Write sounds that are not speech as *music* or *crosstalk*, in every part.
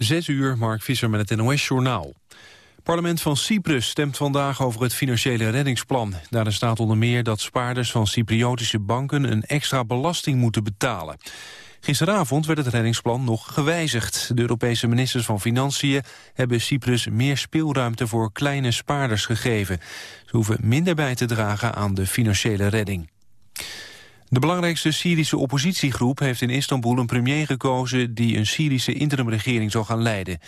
Zes uur, Mark Visser met het NOS-journaal. parlement van Cyprus stemt vandaag over het financiële reddingsplan. Daarin staat onder meer dat spaarders van Cypriotische banken... een extra belasting moeten betalen. Gisteravond werd het reddingsplan nog gewijzigd. De Europese ministers van Financiën hebben Cyprus meer speelruimte voor kleine spaarders gegeven. Ze hoeven minder bij te dragen aan de financiële redding. De belangrijkste Syrische oppositiegroep heeft in Istanbul een premier gekozen die een Syrische interimregering zal gaan leiden.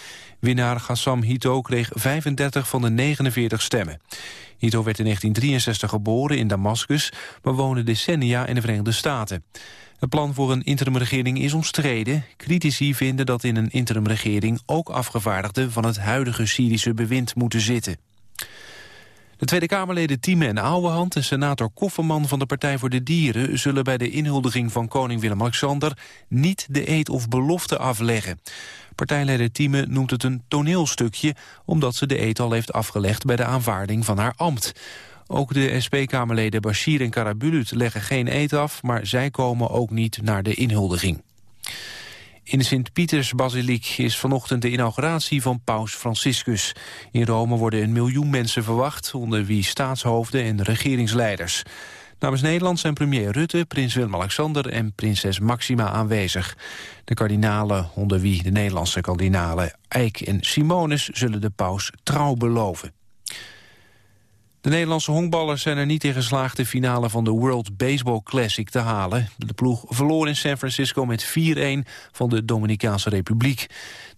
Winnaar Gassam Hito kreeg 35 van de 49 stemmen. Hito werd in 1963 geboren in Damascus, maar woonde decennia in de Verenigde Staten. Het plan voor een interimregering is omstreden. Critici vinden dat in een interimregering ook afgevaardigden van het huidige Syrische bewind moeten zitten. De Tweede Kamerleden Tieme en Ouwehand en senator Kofferman van de Partij voor de Dieren zullen bij de inhuldiging van koning Willem-Alexander niet de eed of belofte afleggen. Partijleider Tieme noemt het een toneelstukje omdat ze de eed al heeft afgelegd bij de aanvaarding van haar ambt. Ook de SP-Kamerleden Bashir en Karabulut leggen geen eed af, maar zij komen ook niet naar de inhuldiging. In de Sint-Pieters-basiliek is vanochtend de inauguratie van paus Franciscus. In Rome worden een miljoen mensen verwacht, onder wie staatshoofden en regeringsleiders. Namens Nederland zijn premier Rutte, prins Willem-Alexander en prinses Maxima aanwezig. De kardinalen, onder wie de Nederlandse kardinalen Eijk en Simonis, zullen de paus trouw beloven. De Nederlandse honkballers zijn er niet in geslaagd de finale van de World Baseball Classic te halen. De ploeg verloor in San Francisco met 4-1 van de Dominicaanse Republiek.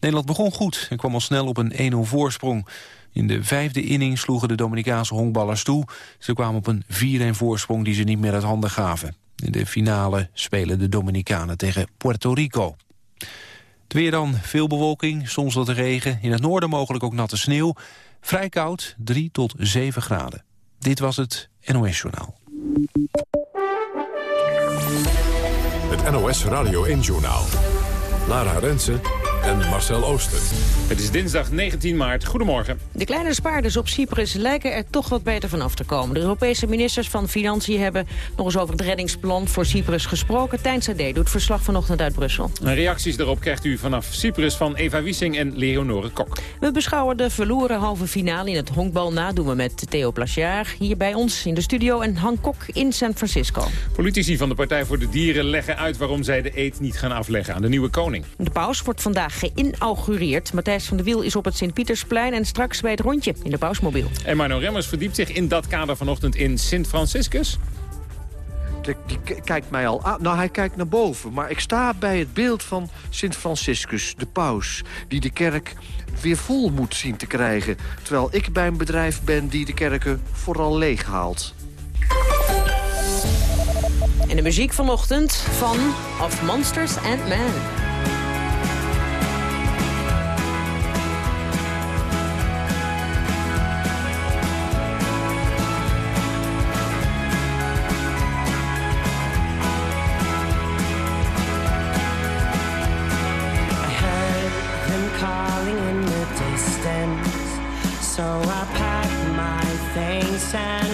Nederland begon goed en kwam al snel op een 1-0 voorsprong. In de vijfde inning sloegen de Dominicaanse honkballers toe. Ze kwamen op een 4-1 voorsprong die ze niet meer uit handen gaven. In de finale spelen de Dominicanen tegen Puerto Rico. Het weer dan, veel bewolking, soms wat regen. In het noorden mogelijk ook natte sneeuw. Vrij koud, 3 tot 7 graden. Dit was het NOS Journaal. Het NOS Radio 1 Journaal. Lara Rensen en Marcel Ooster. Het is dinsdag 19 maart. Goedemorgen. De kleine spaarders op Cyprus lijken er toch wat beter van af te komen. De Europese ministers van Financiën hebben nog eens over het reddingsplan voor Cyprus gesproken. Tijn Sade doet verslag vanochtend uit Brussel. reacties daarop krijgt u vanaf Cyprus van Eva Wiesing en Leonore Kok. We beschouwen de verloren halve finale in het honkbal na. Doen we met Theo Plachard hier bij ons in de studio en Han Kok in San Francisco. Politici van de Partij voor de Dieren leggen uit waarom zij de eet niet gaan afleggen aan de nieuwe koning. De paus wordt vandaag geïnaugureerd. Matthijs van der Wiel is op het Sint-Pietersplein en straks bij het rondje in de pausmobiel. En Marno Remmers verdiept zich in dat kader vanochtend in Sint Franciscus. Die, die kijkt mij al aan. Nou, hij kijkt naar boven. Maar ik sta bij het beeld van Sint Franciscus, de paus... die de kerk weer vol moet zien te krijgen. Terwijl ik bij een bedrijf ben die de kerken vooral leeg haalt. En de muziek vanochtend van Of Monsters and Men. sand.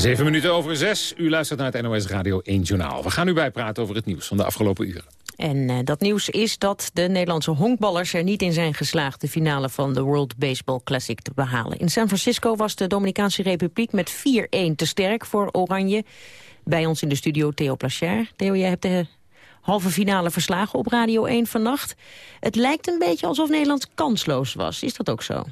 Zeven minuten over zes. U luistert naar het NOS Radio 1 Journaal. We gaan u bijpraten over het nieuws van de afgelopen uren. En uh, dat nieuws is dat de Nederlandse honkballers er niet in zijn geslaagd... de finale van de World Baseball Classic te behalen. In San Francisco was de Dominicaanse Republiek met 4-1 te sterk voor Oranje. Bij ons in de studio Theo Plachard. Theo, jij hebt de halve finale verslagen op Radio 1 vannacht. Het lijkt een beetje alsof Nederland kansloos was. Is dat ook zo?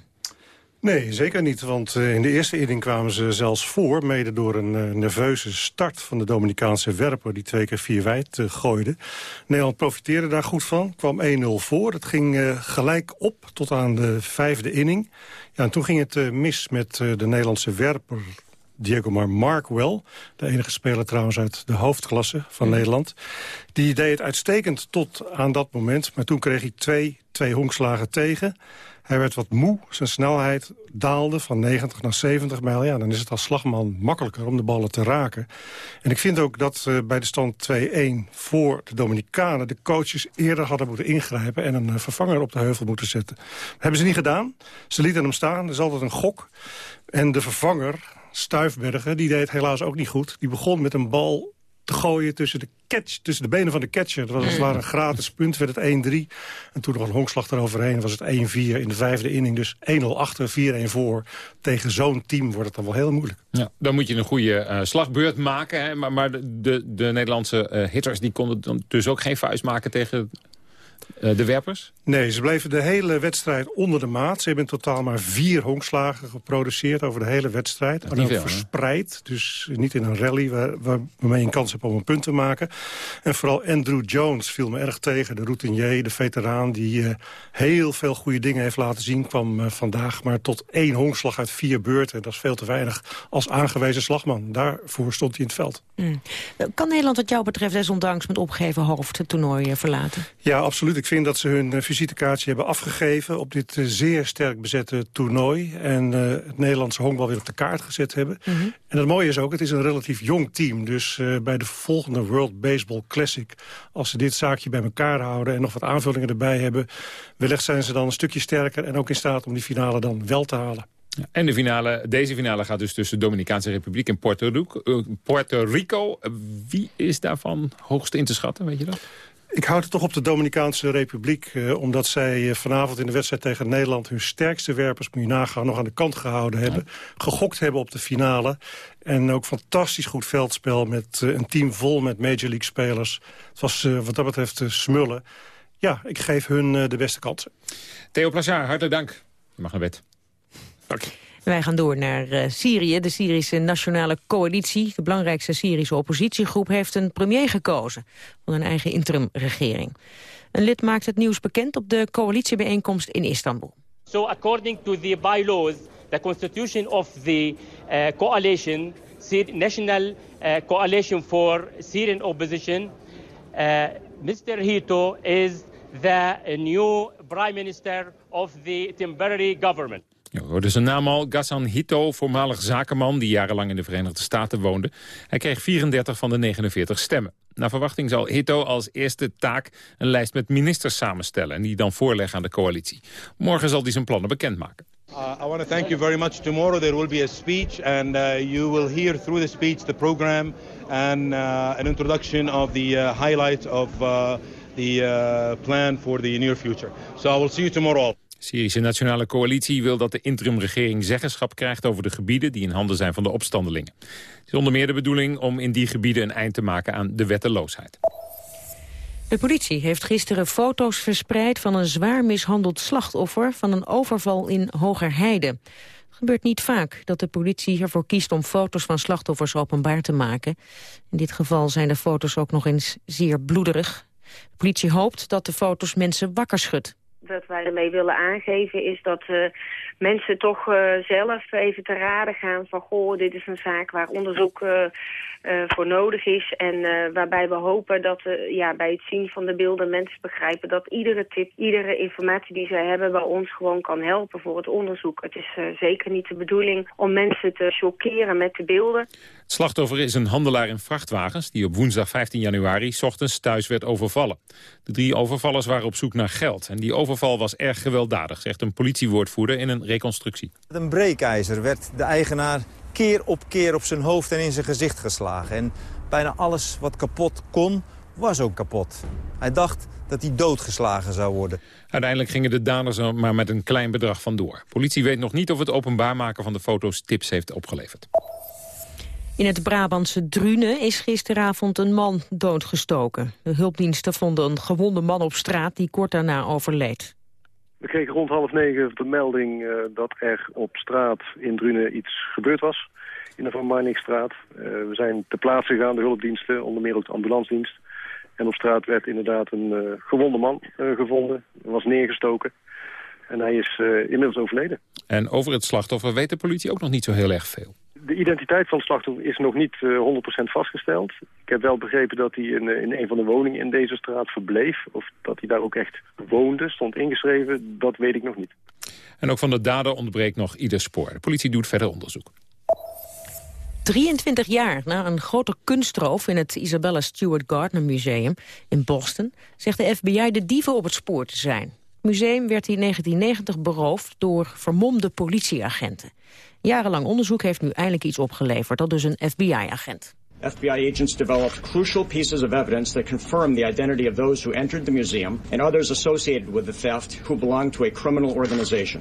Nee, zeker niet. Want uh, in de eerste inning kwamen ze zelfs voor... mede door een uh, nerveuze start van de Dominicaanse werper... die twee keer vier wijd uh, gooide. Nederland profiteerde daar goed van. Kwam 1-0 voor. Het ging gelijk op tot aan de vijfde inning. Ja, en toen ging het mis met de Nederlandse werper... Diego Mar Markwell, de enige speler trouwens uit de hoofdklasse van Nederland. Die deed het uitstekend tot aan dat moment. Maar toen kreeg hij twee, twee honkslagen tegen... Hij werd wat moe, zijn snelheid daalde van 90 naar 70 mijl. Ja, dan is het als slagman makkelijker om de ballen te raken. En ik vind ook dat bij de stand 2-1 voor de Dominicanen... de coaches eerder hadden moeten ingrijpen... en een uh, vervanger op de heuvel moeten zetten. hebben ze niet gedaan. Ze lieten hem staan. Dat is altijd een gok. En de vervanger, Stuifbergen, die deed helaas ook niet goed. Die begon met een bal te gooien tussen de, catch, tussen de benen van de catcher. Dat was als het ware een gratis punt, werd het 1-3. En toen nog een honkslag eroverheen was het 1-4 in de vijfde inning. Dus 1-0 achter, 4-1 voor. Tegen zo'n team wordt het dan wel heel moeilijk. Ja, dan moet je een goede uh, slagbeurt maken. Hè? Maar, maar de, de Nederlandse uh, hitters die konden dan dus ook geen vuist maken tegen de werpers? Nee, ze bleven de hele wedstrijd onder de maat. Ze hebben in totaal maar vier honkslagen geproduceerd over de hele wedstrijd. En dan verspreid, dus niet in een rally waar, waar, waarmee je een kans hebt om een punt te maken. En vooral Andrew Jones viel me erg tegen. De routinier, de veteraan die uh, heel veel goede dingen heeft laten zien... kwam uh, vandaag maar tot één honkslag uit vier beurten. Dat is veel te weinig als aangewezen slagman. Daarvoor stond hij in het veld. Mm. Kan Nederland wat jou betreft desondanks met opgeven hoofd het toernooi verlaten? Ja, absoluut. Ik vind dat ze hun visitekaartje hebben afgegeven... op dit zeer sterk bezette toernooi. En uh, het Nederlandse honkbal weer op de kaart gezet hebben. Mm -hmm. En het mooie is ook, het is een relatief jong team. Dus uh, bij de volgende World Baseball Classic... als ze dit zaakje bij elkaar houden en nog wat aanvullingen erbij hebben... wellicht zijn ze dan een stukje sterker... en ook in staat om die finale dan wel te halen. En de finale, deze finale gaat dus tussen de Dominicaanse Republiek en Puerto Rico. Puerto Rico. Wie is daarvan hoogst in te schatten, weet je dat? Ik houd het toch op de Dominicaanse Republiek. Eh, omdat zij eh, vanavond in de wedstrijd tegen Nederland... hun sterkste werpers, moet je nagaan, nog aan de kant gehouden hebben. Gegokt hebben op de finale. En ook fantastisch goed veldspel met uh, een team vol met Major League spelers. Het was uh, wat dat betreft smullen. Ja, ik geef hun de beste kansen. Theo Plachard, hartelijk dank. Je mag naar bed. Dank. Wij gaan door naar uh, Syrië. De Syrische Nationale Coalitie, de belangrijkste Syrische oppositiegroep... heeft een premier gekozen van een eigen interimregering. Een lid maakt het nieuws bekend op de coalitiebijeenkomst in Istanbul. So according to the bylaws, the constitution of the uh, coalition, National uh, Coalition for Syrian Opposition, Mr. Hito is the new prime minister of the temporary government. Ja, hoorde zijn naam al, Ghassan Hito, voormalig zakenman... die jarenlang in de Verenigde Staten woonde. Hij kreeg 34 van de 49 stemmen. Naar verwachting zal Hito als eerste taak een lijst met ministers samenstellen... en die dan voorleggen aan de coalitie. Morgen zal hij zijn plannen bekendmaken. Uh, I want to thank you very much. Tomorrow there will be a speech and uh, you will hear through the speech the program... and uh, an introduction of the uh, highlights of uh, the uh, plan for the near future. So I will see you tomorrow. De Syrische Nationale Coalitie wil dat de interimregering zeggenschap krijgt over de gebieden die in handen zijn van de opstandelingen. Het is onder meer de bedoeling om in die gebieden een eind te maken aan de wetteloosheid. De politie heeft gisteren foto's verspreid van een zwaar mishandeld slachtoffer van een overval in Hogerheide. Het gebeurt niet vaak dat de politie ervoor kiest om foto's van slachtoffers openbaar te maken. In dit geval zijn de foto's ook nog eens zeer bloederig. De politie hoopt dat de foto's mensen wakker schudt. Wat wij ermee willen aangeven is dat uh, mensen toch uh, zelf even te raden gaan van... goh, dit is een zaak waar onderzoek uh, voor nodig is. En uh, waarbij we hopen dat uh, ja, bij het zien van de beelden mensen begrijpen... dat iedere tip, iedere informatie die zij hebben bij ons gewoon kan helpen voor het onderzoek. Het is zeker niet de bedoeling om mensen te chockeren met de beelden. Het slachtoffer is een handelaar in vrachtwagens... die op woensdag 15 januari s ochtends thuis werd overvallen. De drie overvallers waren op zoek naar geld. En die overval was erg gewelddadig, zegt een politiewoordvoerder in een reconstructie. Met een breekijzer werd de eigenaar keer op keer op zijn hoofd en in zijn gezicht geslagen. En bijna alles wat kapot kon, was ook kapot. Hij dacht dat hij doodgeslagen zou worden. Uiteindelijk gingen de daders er maar met een klein bedrag vandoor. Politie weet nog niet of het openbaar maken van de foto's tips heeft opgeleverd. In het Brabantse Drunen is gisteravond een man doodgestoken. De hulpdiensten vonden een gewonde man op straat die kort daarna overleed. We kregen rond half negen de melding uh, dat er op straat in Drunen iets gebeurd was. In de Van Marnixstraat. Uh, we zijn ter plaatse gegaan, de hulpdiensten, onder meer ook de ambulancedienst. En op straat werd inderdaad een uh, gewonde man gevonden. Was neergestoken. En hij is inmiddels overleden. En over het slachtoffer weet de politie ook nog niet zo heel erg veel. De identiteit van het slachtoffer is nog niet uh, 100% vastgesteld. Ik heb wel begrepen dat hij in, in een van de woningen in deze straat verbleef. Of dat hij daar ook echt woonde, stond ingeschreven. Dat weet ik nog niet. En ook van de dader ontbreekt nog ieder spoor. De politie doet verder onderzoek. 23 jaar na een grote kunstroof in het Isabella Stewart Gardner Museum in Boston... zegt de FBI de dieven op het spoor te zijn. Het museum werd in 1990 beroofd door vermomde politieagenten. Jarenlang onderzoek heeft nu eindelijk iets opgeleverd, dat dus een FBI-agent. FBI agents developed crucial pieces of evidence that confirm the identity of those who entered the museum and others associated with the theft who belonged to a criminal organization.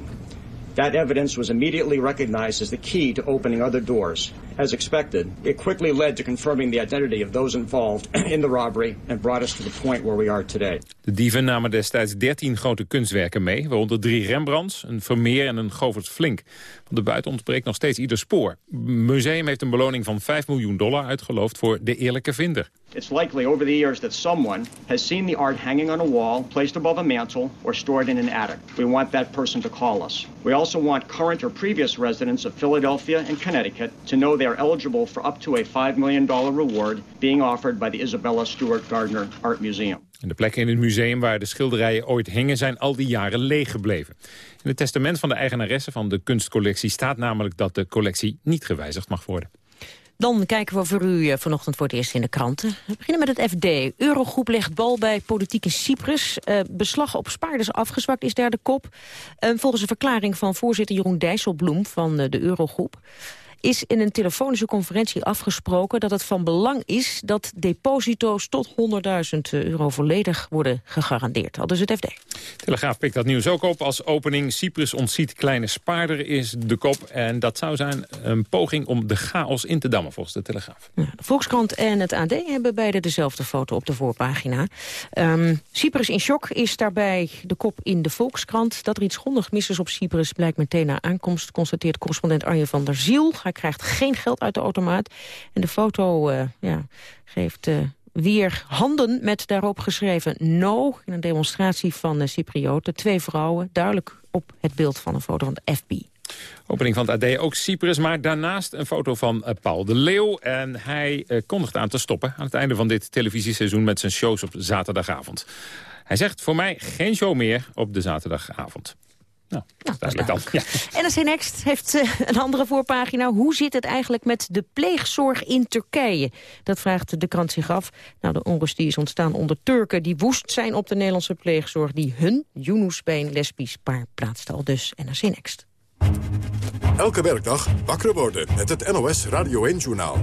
That evidence was immediately recognized as the key to opening other doors. As expected, it quickly led to confirming the identity of those involved *clears throat* in the robbery and brought us to the point where we are today. De dieven namen destijds 13 grote kunstwerken mee, waaronder drie Rembrandts, een Vermeer en een Govert Flink. Van de buiten ontbreekt nog steeds ieder spoor. Het museum heeft een beloning van 5 miljoen dollar uitgeloofd voor de eerlijke vinder. It's likely over the years that someone has seen the art hanging on a wall, placed above a mantle, or stored in an attic. We want that person to call us. We also want current or previous residents of Philadelphia and Connecticut to know they are eligible for up to a $5 million reward being offered by the Isabella Stewart Gardner Art Museum. En de plekken in het museum waar de schilderijen ooit hingen zijn al die jaren leeg gebleven. In het testament van de eigenaresse van de kunstcollectie staat namelijk dat de collectie niet gewijzigd mag worden. Dan kijken we voor u eh, vanochtend voor het eerst in de kranten. We beginnen met het FD. Eurogroep legt bal bij politiek in Cyprus. Uh, beslag op spaarders afgezwakt is daar de kop. Uh, volgens een verklaring van voorzitter Jeroen Dijsselbloem van de Eurogroep is in een telefonische conferentie afgesproken dat het van belang is dat deposito's tot 100.000 euro volledig worden gegarandeerd. Al dus het FD. Telegraaf pikt dat nieuws ook op als opening. Cyprus ontziet kleine spaarder is de kop. En dat zou zijn een poging om de chaos in te dammen volgens de Telegraaf. Ja, de Volkskrant en het AD hebben beide dezelfde foto op de voorpagina. Um, Cyprus in shock is daarbij de kop in de Volkskrant. Dat er iets grondig mis is op Cyprus blijkt meteen na aankomst, constateert correspondent Arjen van der Ziel. Hij krijgt geen geld uit de automaat. En de foto uh, ja, geeft uh, weer handen met daarop geschreven no... in een demonstratie van de Cyprioten. Twee vrouwen, duidelijk op het beeld van een foto van de FB. Opening van het AD ook Cyprus, maar daarnaast een foto van Paul de Leeuw. En hij kondigt aan te stoppen aan het einde van dit televisieseizoen... met zijn shows op zaterdagavond. Hij zegt voor mij geen show meer op de zaterdagavond. Nou, nou duidelijk dan. Ja. NRC Next heeft uh, een andere voorpagina. Hoe zit het eigenlijk met de pleegzorg in Turkije? Dat vraagt de krant zich af. Nou, de onrust die is ontstaan onder Turken die woest zijn op de Nederlandse pleegzorg... die hun Yunus bij een lesbisch paar plaatste. Al dus NRC Next. Elke werkdag wakker worden met het NOS Radio 1-journaal.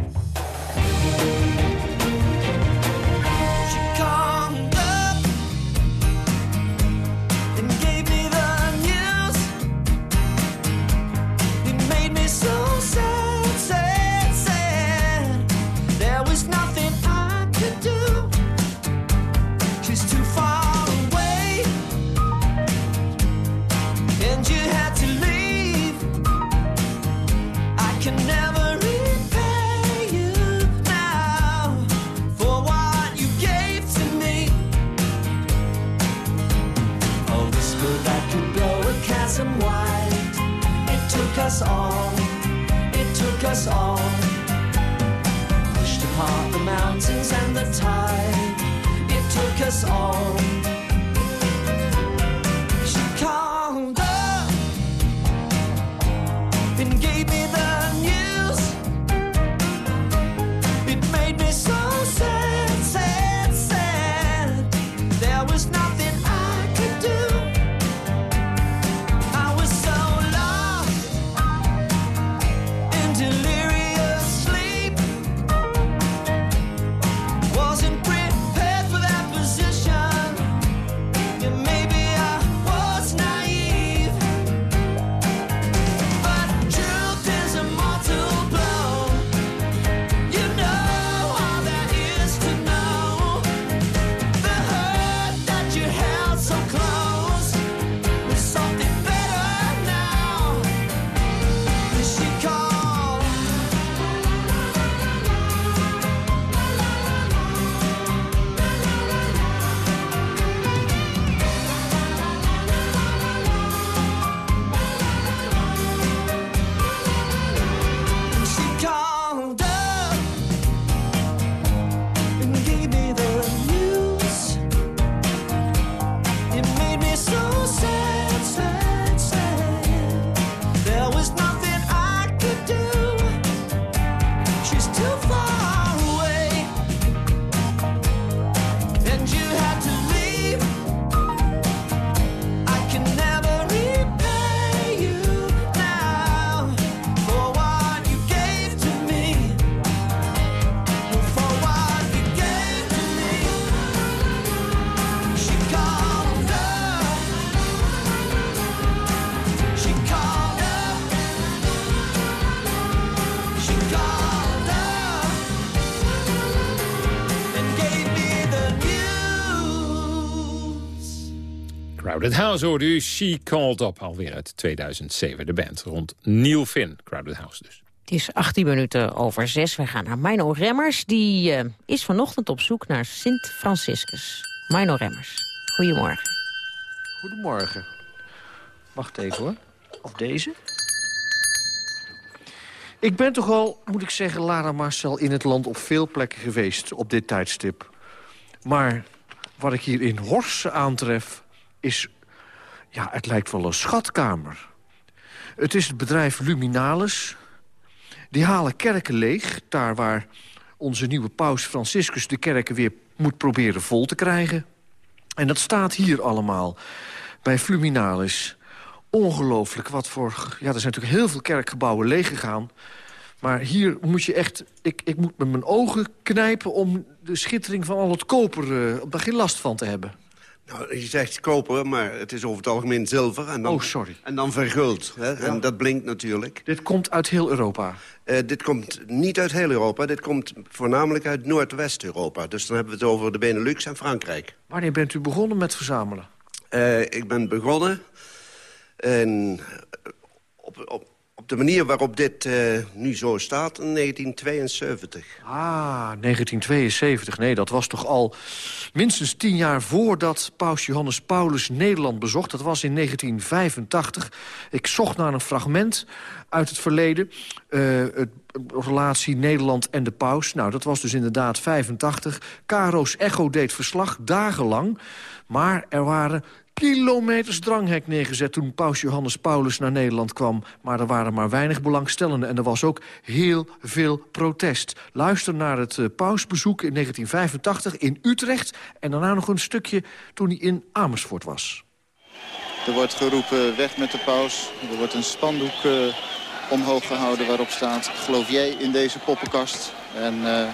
All. It took us all. Pushed apart the mountains and the tide. It took us all. She called up and gave me the Hoorde u She Called Up alweer uit 2007. De band rond Neil Finn. Crowded House dus. Het is 18 minuten over 6. We gaan naar Mino Remmers. Die eh, is vanochtend op zoek naar Sint Franciscus. Mino Remmers, goedemorgen. Goedemorgen. Wacht even hoor. Of deze? Ik ben toch al, moet ik zeggen, Lara Marcel in het land op veel plekken geweest op dit tijdstip. Maar wat ik hier in Horse aantref, is... Ja, het lijkt wel een schatkamer. Het is het bedrijf Luminalis. Die halen kerken leeg, daar waar onze nieuwe paus Franciscus... de kerken weer moet proberen vol te krijgen. En dat staat hier allemaal, bij Fluminalis. Ongelooflijk, wat voor... Ja, er zijn natuurlijk heel veel kerkgebouwen leeggegaan. Maar hier moet je echt... Ik, ik moet met mijn ogen knijpen om de schittering van al het koper... om daar geen last van te hebben. Nou, je zegt koper, maar het is over het algemeen zilver. En dan, Oh, sorry. En dan verguld. Hè? En dat blinkt natuurlijk. Dit komt uit heel Europa? Eh, dit komt niet uit heel Europa. Dit komt voornamelijk uit Noordwest-Europa. Dus dan hebben we het over de Benelux en Frankrijk. Wanneer bent u begonnen met verzamelen? Eh, ik ben begonnen en op, op, de manier waarop dit eh, nu zo staat in 1972. Ah, 1972. Nee, dat was toch al minstens tien jaar voordat paus Johannes Paulus Nederland bezocht. Dat was in 1985. Ik zocht naar een fragment uit het verleden. eh, het relatie Nederland en de paus. Nou, dat was dus inderdaad 85. Caro's Echo deed verslag, dagenlang. Maar er waren kilometers dranghek neergezet toen paus Johannes Paulus naar Nederland kwam. Maar er waren maar weinig belangstellenden en er was ook heel veel protest. Luister naar het eh, pausbezoek in 1985 in Utrecht... en daarna nog een stukje toen hij in Amersfoort was. Er wordt geroepen weg met de paus. Er wordt een spandoek eh, omhoog gehouden waarop staat... geloof jij in deze poppenkast? En eh,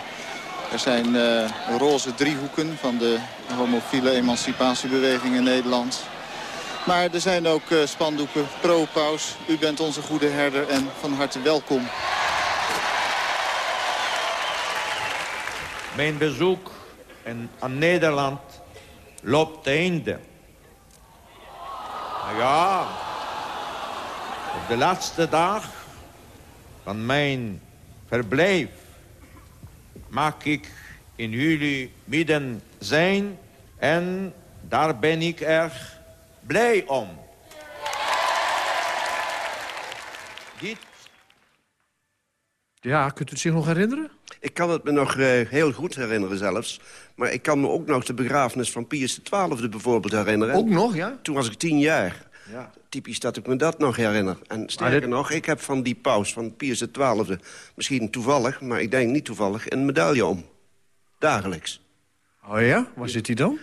er zijn eh, roze driehoeken van de homofiele emancipatiebeweging in Nederland. Maar er zijn ook eh, spandoeken pro-paus. U bent onze goede herder en van harte welkom. Mijn bezoek in, aan Nederland loopt te einde. Ja, op de laatste dag van mijn verblijf mag ik in jullie midden zijn en daar ben ik erg blij om. dit Ja, kunt u het zich nog herinneren? Ik kan het me nog eh, heel goed herinneren zelfs. Maar ik kan me ook nog de begrafenis van Pius XII bijvoorbeeld herinneren. Ook nog, ja? Toen was ik tien jaar. Ja. Typisch dat ik me dat nog herinner. En sterker dit- nog, ik heb van die paus, van Pius XII... misschien toevallig, maar ik denk niet toevallig, een medaille om. Dagelijks. Oh ja? Waar zit hij dan?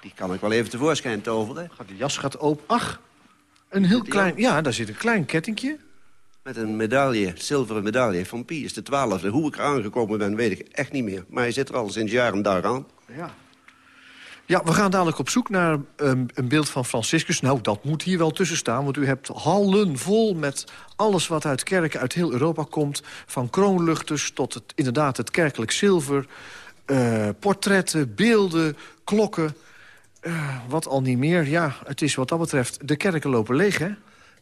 Die kan ik wel even tevoorschijn toveren. De jas gaat open. Ach, een heel klein... Ja, daar zit een klein kettingje. Met een medaille, zilveren medaille van Pius XII. Hoe ik er aangekomen ben, weet ik echt niet meer. Maar hij zit er al sinds jaar en dag aan. Ja. Ja, we gaan dadelijk op zoek naar um, een beeld van Franciscus. Nou, dat moet hier wel tussen staan, want u hebt hallen vol met alles wat uit kerken uit heel Europa komt. Van kroonluchters tot het, inderdaad het kerkelijk zilver. eh, portretten, beelden, klokken. eh, wat al niet meer. Ja, het is wat dat betreft, de kerken lopen leeg, hè?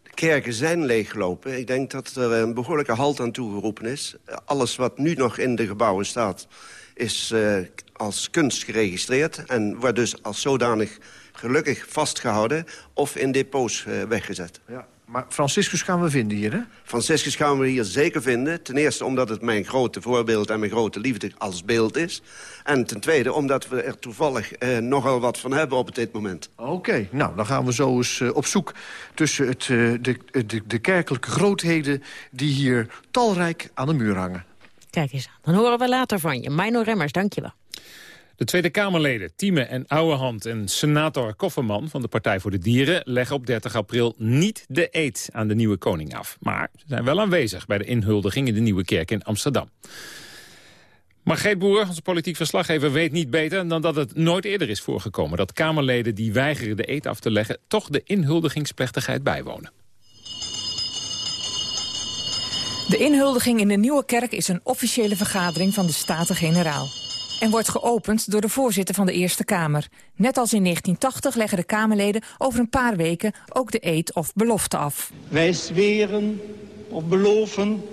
De kerken zijn leeggelopen. Ik denk dat er een behoorlijke halt aan toegeroepen is. Alles wat nu nog in de gebouwen staat... is eh, als kunst geregistreerd... en wordt dus als zodanig gelukkig vastgehouden... of in depots eh, weggezet. Ja. Maar Franciscus gaan we vinden hier, hè? Franciscus gaan we hier zeker vinden. Ten eerste omdat het mijn grote voorbeeld en mijn grote liefde als beeld is. En ten tweede omdat we er toevallig eh, nogal wat van hebben op dit moment. Oké, nou, dan gaan we zo eens eh, op zoek tussen het, eh, de, de, de kerkelijke grootheden... die hier talrijk aan de muur hangen. Kijk eens aan. Dan horen we later van je. Mino Remmers, dankjewel. De Tweede Kamerleden, Tieme en Ouwehand en senator Kofferman van de Partij voor de Dieren... leggen op 30 april niet de eed aan de nieuwe koning af. Maar ze zijn wel aanwezig bij de inhuldiging in de Nieuwe Kerk in Amsterdam. Margreet Boer, onze politiek verslaggever, weet niet beter... dan dat het nooit eerder is voorgekomen... dat Kamerleden die weigeren de eed af te leggen... toch de inhuldigingsplechtigheid bijwonen. De inhuldiging in de Nieuwe Kerk is een officiële vergadering van de Staten-Generaal. En wordt geopend door de voorzitter van de Eerste Kamer. Net als in 1980 leggen de Kamerleden over een paar weken ook de eed of belofte af. Wij zweren of beloven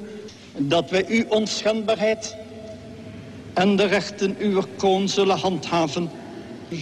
dat wij uw onschendbaarheid en de rechten uw kroon zullen handhaven.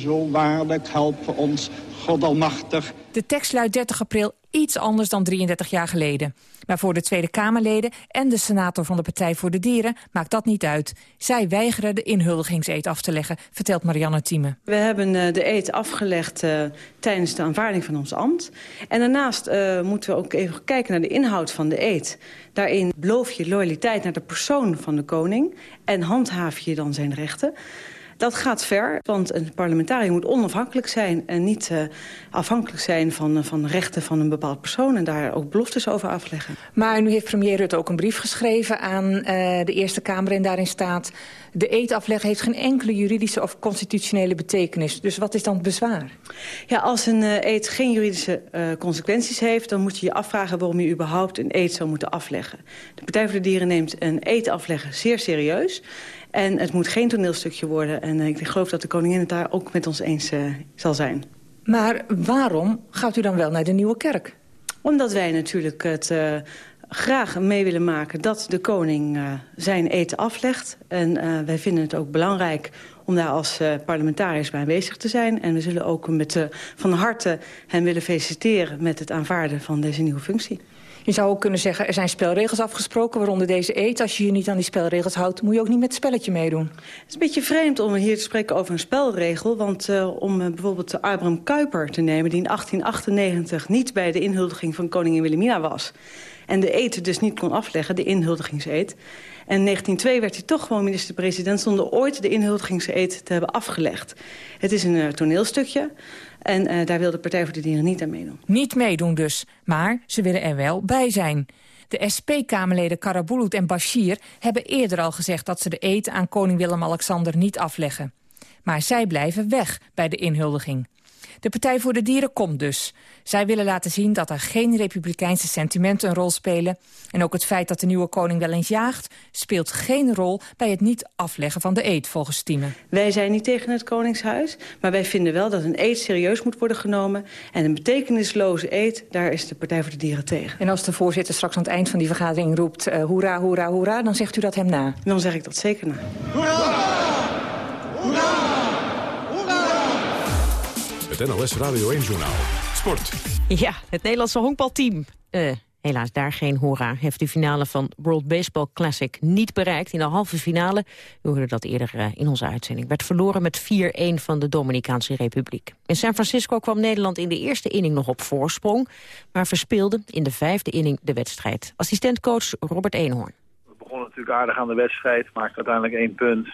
Zo waarlijk helpen ons God Almachtig. De tekst luidt 30 april iets anders dan 33 jaar geleden. Maar voor de Tweede Kamerleden en de senator van de Partij voor de Dieren maakt dat niet uit. Zij weigeren de inhuldigingseed af te leggen, vertelt Marianne Thieme. We hebben eh, de eed afgelegd eh, tijdens de aanvaarding van ons ambt. En daarnaast eh, moeten we ook even kijken naar de inhoud van de eed. Daarin beloof je loyaliteit naar de persoon van de koning... en handhaaf je dan zijn rechten. Dat gaat ver, want een parlementariër moet onafhankelijk zijn... en niet uh, afhankelijk zijn van, uh, van rechten van een bepaald persoon... en daar ook beloftes over afleggen. Maar nu heeft premier Rutte ook een brief geschreven aan uh, de Eerste Kamer... en daarin staat, de eed afleggen heeft geen enkele juridische of constitutionele betekenis. Dus wat is dan het bezwaar? Ja, als een eed geen juridische consequenties heeft... dan moet je je afvragen waarom je überhaupt een eed zou moeten afleggen. De Partij voor de Dieren neemt een eed afleggen zeer serieus... En het moet geen toneelstukje worden. En ik geloof dat de koningin het daar ook met ons eens uh, zal zijn. Maar waarom gaat u dan wel naar de Nieuwe Kerk? Omdat wij natuurlijk het uh, graag mee willen maken dat de koning uh, zijn eten aflegt. En wij vinden het ook belangrijk om daar als parlementariërs bij aanwezig te zijn. En we zullen ook met, van harte hem willen feliciteren met het aanvaarden van deze nieuwe functie. Je zou ook kunnen zeggen, er zijn spelregels afgesproken, waaronder deze eet. Als je je niet aan die spelregels houdt, moet je ook niet met het spelletje meedoen. Het is een beetje vreemd om hier te spreken over een spelregel. Want uh, om uh, bijvoorbeeld de Abraham Kuyper te nemen... die in 1898 niet bij de inhuldiging van koningin Wilhelmina was... en de eet dus niet kon afleggen, de inhuldigingseed... En in 1902 werd hij toch gewoon minister-president... zonder ooit de inhuldigingseed te hebben afgelegd. Het is een toneelstukje... En uh, daar wil de Partij voor de Dieren niet aan meedoen. Niet meedoen dus, maar ze willen er wel bij zijn. De SP-Kamerleden Karabulut en Bashir hebben eerder al gezegd... dat ze de eed aan koning Willem-Alexander niet afleggen. Maar zij blijven weg bij de inhuldiging. De Partij voor de Dieren komt dus. Zij willen laten zien dat er geen republikeinse sentimenten een rol spelen. En ook het feit dat de nieuwe koning wel eens jaagt... speelt geen rol bij het niet afleggen van de eed, volgens Tieme. Wij zijn niet tegen het koningshuis, maar wij vinden wel dat een eed serieus moet worden genomen. En een betekenisloze eed, daar is de Partij voor de Dieren tegen. En als de voorzitter straks aan het eind van die vergadering roept... Uh, hoera, hoera, hoera, dan zegt u dat hem na? Dan zeg ik dat zeker na. Hoera! Hoera! Het NLS Radio 1 Journaal. Sport. Ja, het Nederlandse honkbalteam uh, Helaas daar geen hoera. Heeft de finale van World Baseball Classic niet bereikt. In de halve finale, u hoorde dat eerder eh, in onze uitzending... werd verloren met 4-1 van de Dominicaanse Republiek. In San Francisco kwam Nederland in de eerste inning nog op voorsprong... maar verspeelde in de vijfde inning de wedstrijd. Assistentcoach Robert Eenhoorn. We begonnen natuurlijk aardig aan de wedstrijd, maakte uiteindelijk één punt.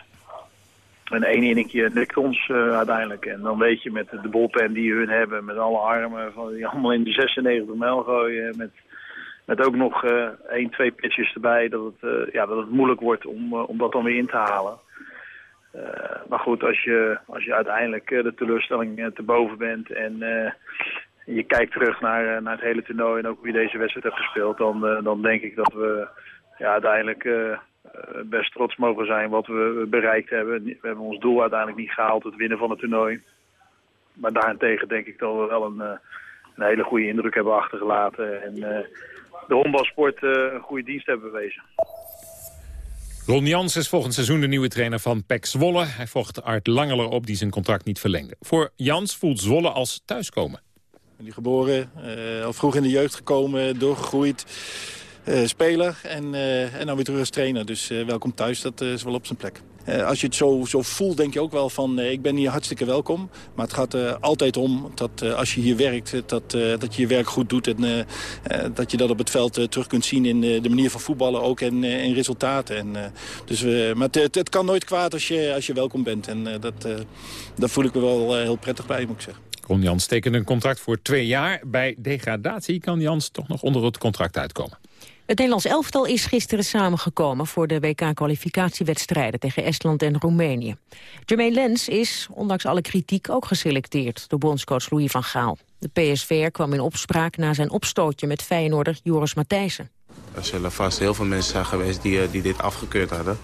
En één inningje lukt ons eh, uiteindelijk. En dan weet je met de bullpen die hun hebben, met alle armen, van, die allemaal in de 96 mijl gooien. Met, met ook nog eh, één, twee pitches erbij, dat het, eh, ja, dat het moeilijk wordt om, om dat dan weer in te halen. Maar goed, als je, als je uiteindelijk de teleurstelling te boven bent en je kijkt terug naar, naar het hele toernooi en ook hoe je deze wedstrijd hebt gespeeld, dan, dan denk ik dat we ja, uiteindelijk best trots mogen zijn wat we bereikt hebben. We hebben ons doel uiteindelijk niet gehaald, het winnen van het toernooi. Maar daarentegen denk ik dat we wel een, eh, een hele goede indruk hebben achtergelaten. En eh, de honkbalsport eh, een goede dienst hebben bewezen. Ron Jans is volgend seizoen de nieuwe trainer van PEC Zwolle. Hij volgt Art Langeler op die zijn contract niet verlengde. Voor Jans voelt Zwolle als thuiskomen. ben hier geboren, eh, al vroeg in de jeugd gekomen, doorgegroeid. Eh, speler en, eh, en dan weer terug als trainer. Dus eh, welkom thuis, dat is wel op zijn plek. Als je het zo, zo voelt, denk je ook wel van... ik ben hier hartstikke welkom. Maar het gaat er altijd om dat als je hier werkt... dat, dat je je werk goed doet. En dat je dat op het veld terug kunt zien in de manier van voetballen ook. En in resultaten. En, dus, maar het, kan nooit kwaad als je, als je welkom bent. En dat, daar voel ik me wel heel prettig bij, moet ik zeggen. Ron Jans tekende een contract voor twee jaar. Bij degradatie kan Jans toch nog onder het contract uitkomen. Het Nederlands elftal is gisteren samengekomen voor de WK-kwalificatiewedstrijden tegen Estland en Roemenië. Jermaine Lens is, ondanks alle kritiek, ook geselecteerd door bondscoach Louis van Gaal. De PSV'er kwam in opspraak na zijn opstootje met Feyenoorder Joris Matthijssen. Er zullen vast heel veel mensen zijn geweest die, eh, die dit afgekeurd hadden.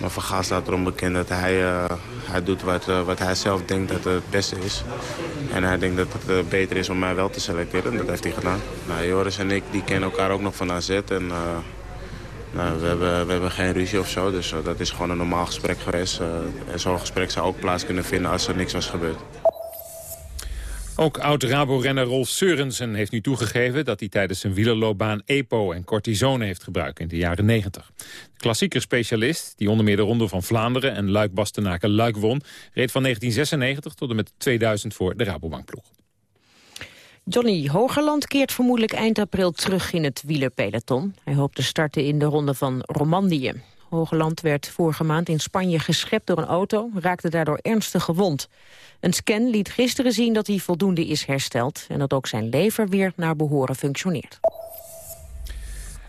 Maar Van Gaal staat erom bekend dat hij, eh, hij doet wat, eh, wat hij zelf denkt dat het beste is. En hij denkt dat het beter is om mij wel te selecteren. En dat heeft hij gedaan. Nou, Joris en ik die kennen elkaar ook nog van AZ. En, nou, we, hebben, we hebben geen ruzie of zo. Dus dat is gewoon een normaal gesprek geweest. En zo'n gesprek zou ook plaats kunnen vinden als er niks was gebeurd. Ook oud-Rabo-renner Rolf Seurensen heeft nu toegegeven... dat hij tijdens zijn wielerloopbaan EPO en cortisone heeft gebruikt in de jaren 90. De klassieker specialist, die onder meer de Ronde van Vlaanderen... en Luik-Bastenaken-Luik won... reed van 1996 tot en met 2000 voor de Rabobankploeg. Johnny Hogerland keert vermoedelijk eind april terug in het wielerpeloton. Hij hoopt te starten in de ronde van Romandie. Hogerland werd vorige maand in Spanje geschept door een auto, raakte daardoor ernstig gewond. Een scan liet gisteren zien dat hij voldoende is hersteld... en dat ook zijn lever weer naar behoren functioneert.